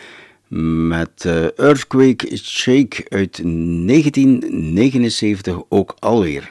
Met uh, Earthquake Shake uit 1979 ook alweer.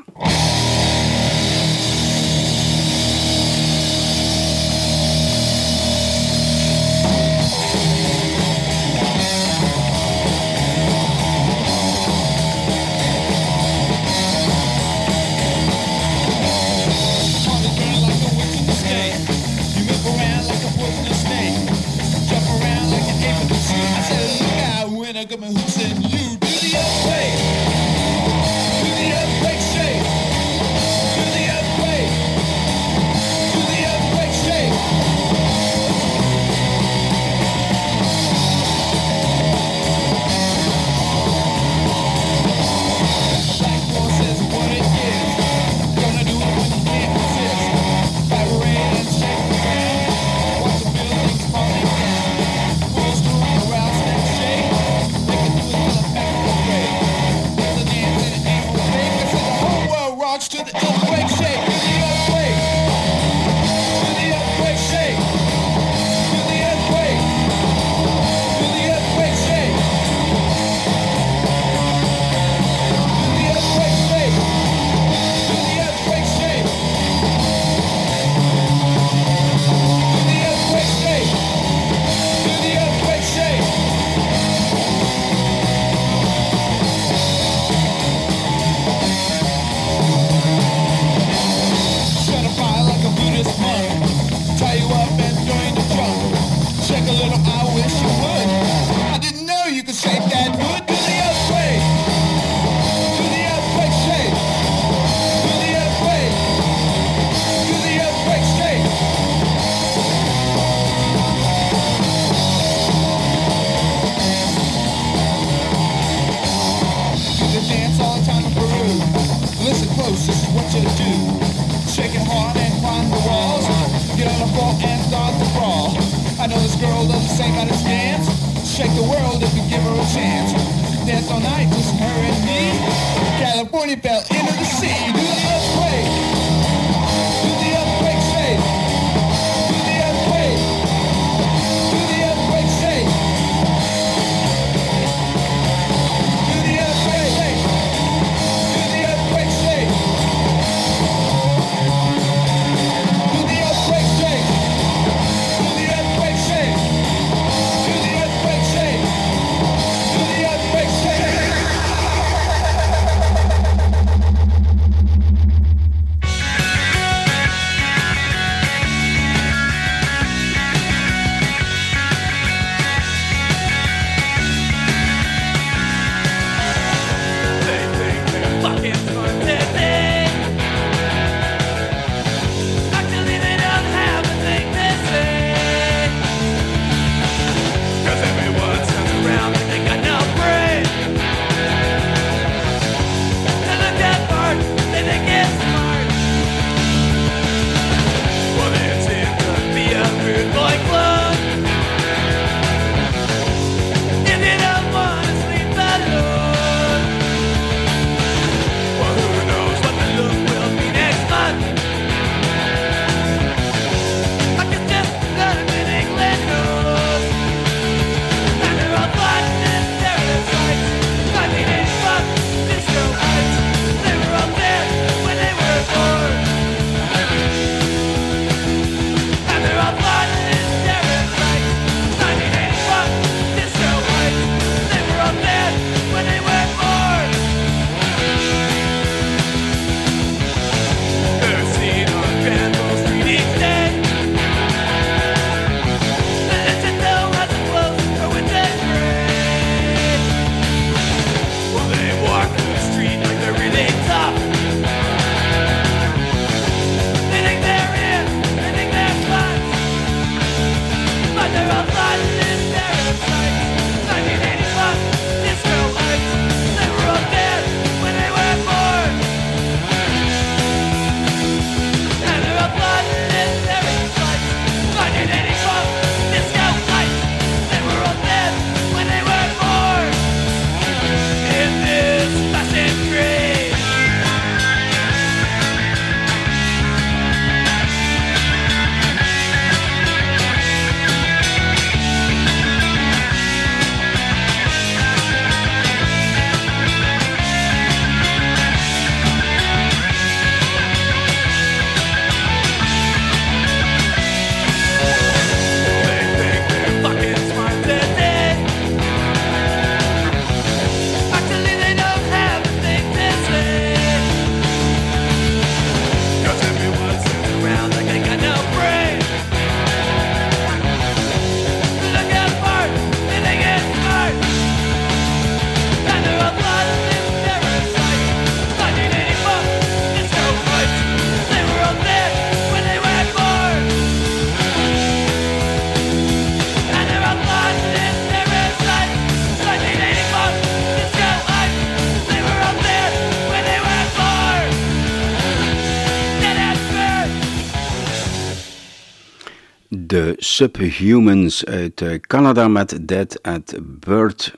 Subhumans uit eh, Canada met Dead at Bird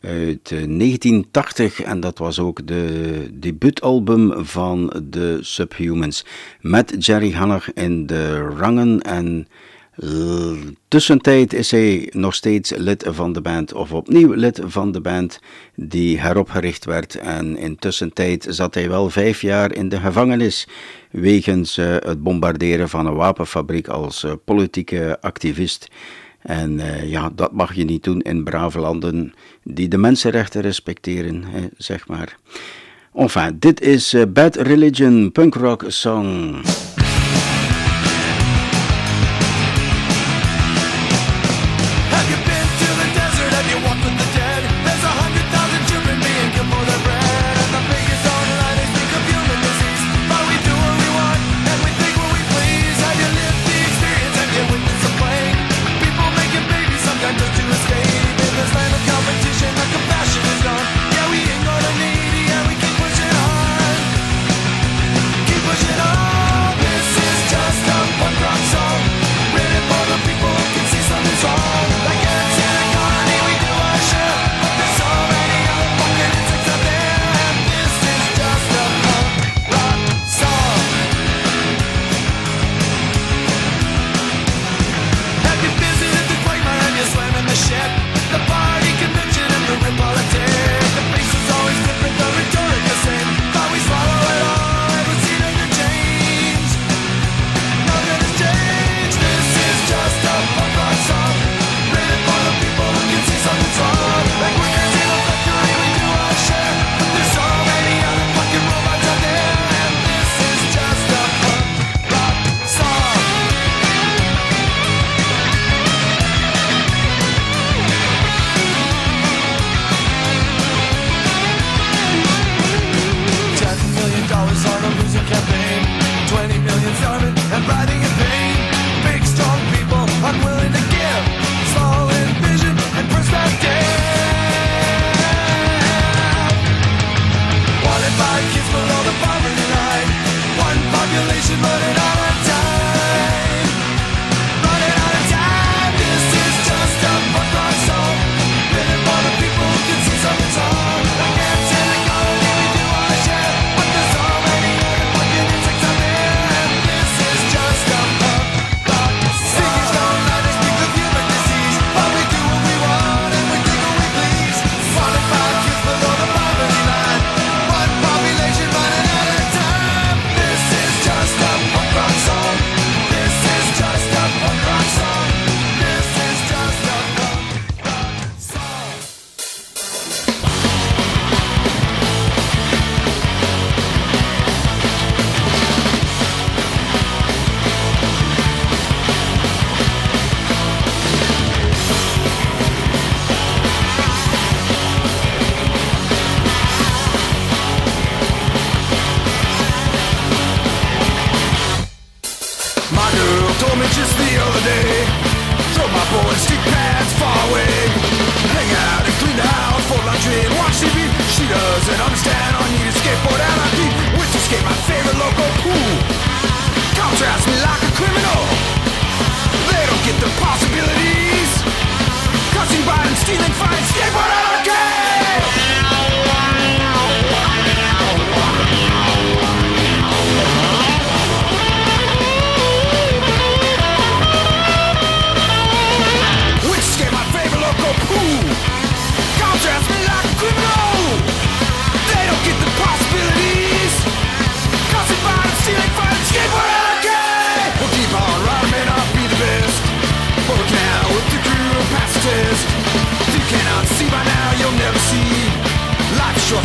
uit eh, 1980 en dat was ook de debuutalbum van de Subhumans met Jerry Hanner in de rangen. En Tussentijd is hij nog steeds lid van de band, of opnieuw lid van de band die heropgericht werd. En in tussentijd zat hij wel vijf jaar in de gevangenis wegens eh, het bombarderen van een wapenfabriek als eh, politieke activist. En eh, ja, dat mag je niet doen in brave landen die de mensenrechten respecteren, hè, zeg maar. Enfin, dit is Bad Religion, Punk Rock song.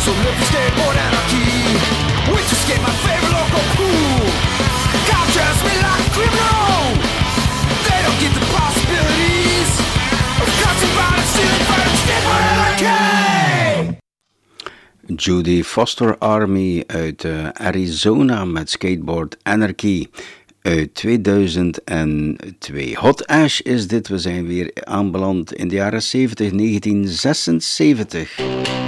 So live this day born anarchy Which escape my favorite local pool Cop dress me like a criminal They don't get the possibilities Of cuts and violence, stealing anarchy Judy Foster Army uit eh, Arizona met skateboard Anarchy uit 2002. Hot Ash is dit. We zijn weer aanbeland in de jaren 70, 1976.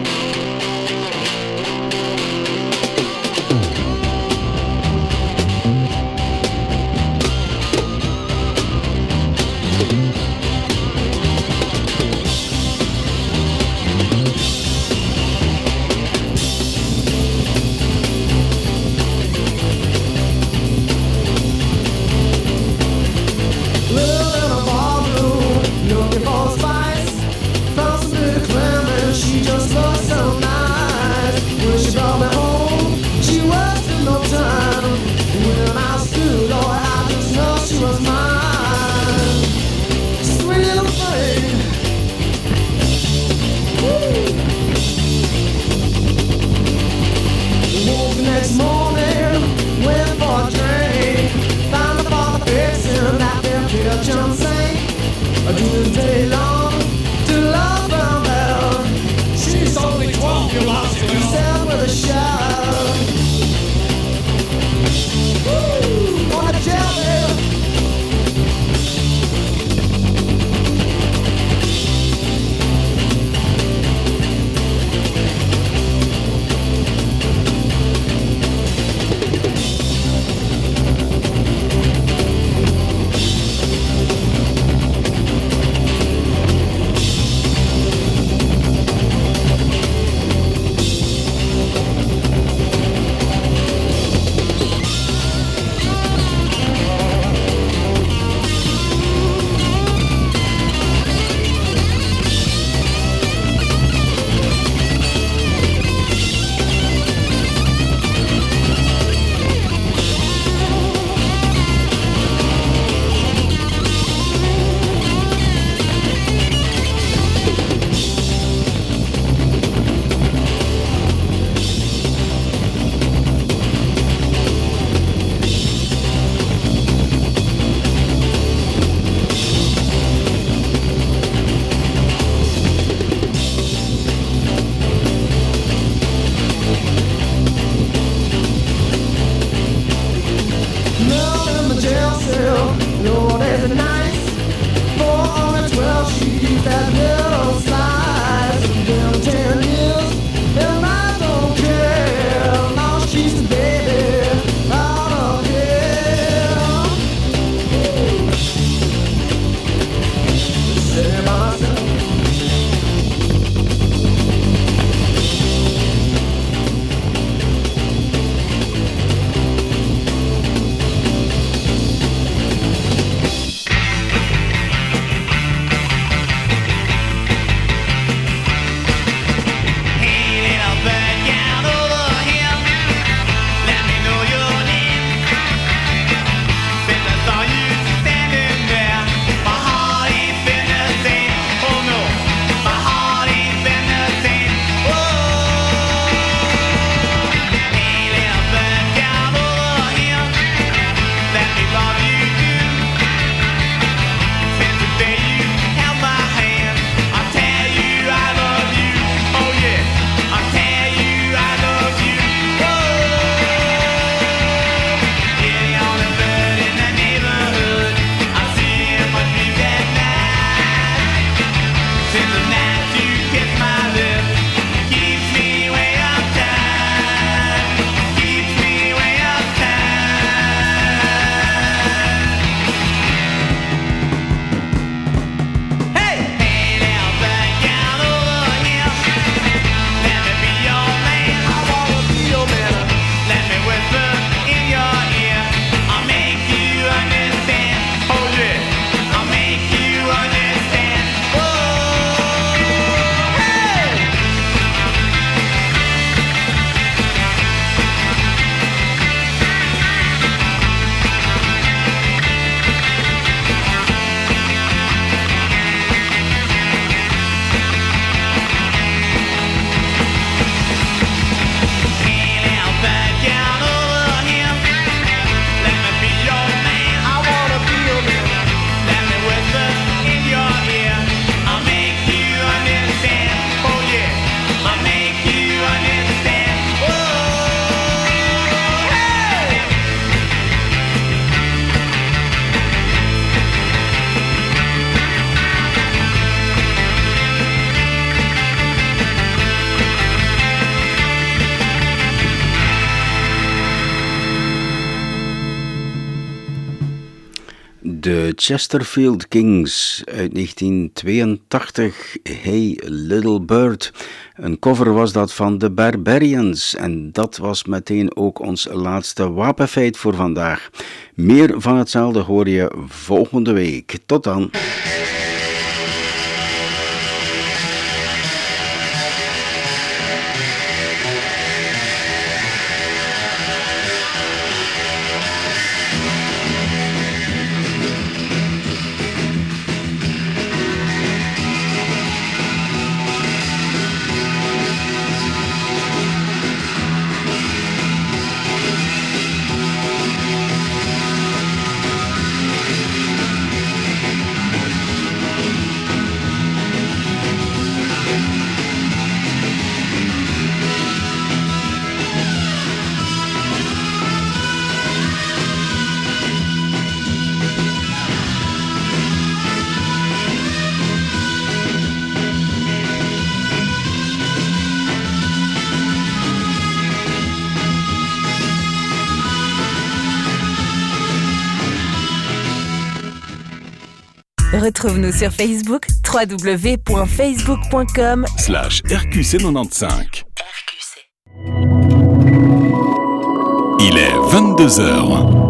Chesterfield Kings uit 1982, Hey Little Bird. Een cover was dat van de Barbarians en dat was meteen ook ons laatste wapenfeit voor vandaag. Meer van hetzelfde hoor je volgende week. Tot dan. Sur Facebook www.facebook.com slash RQC95. Il est 22h.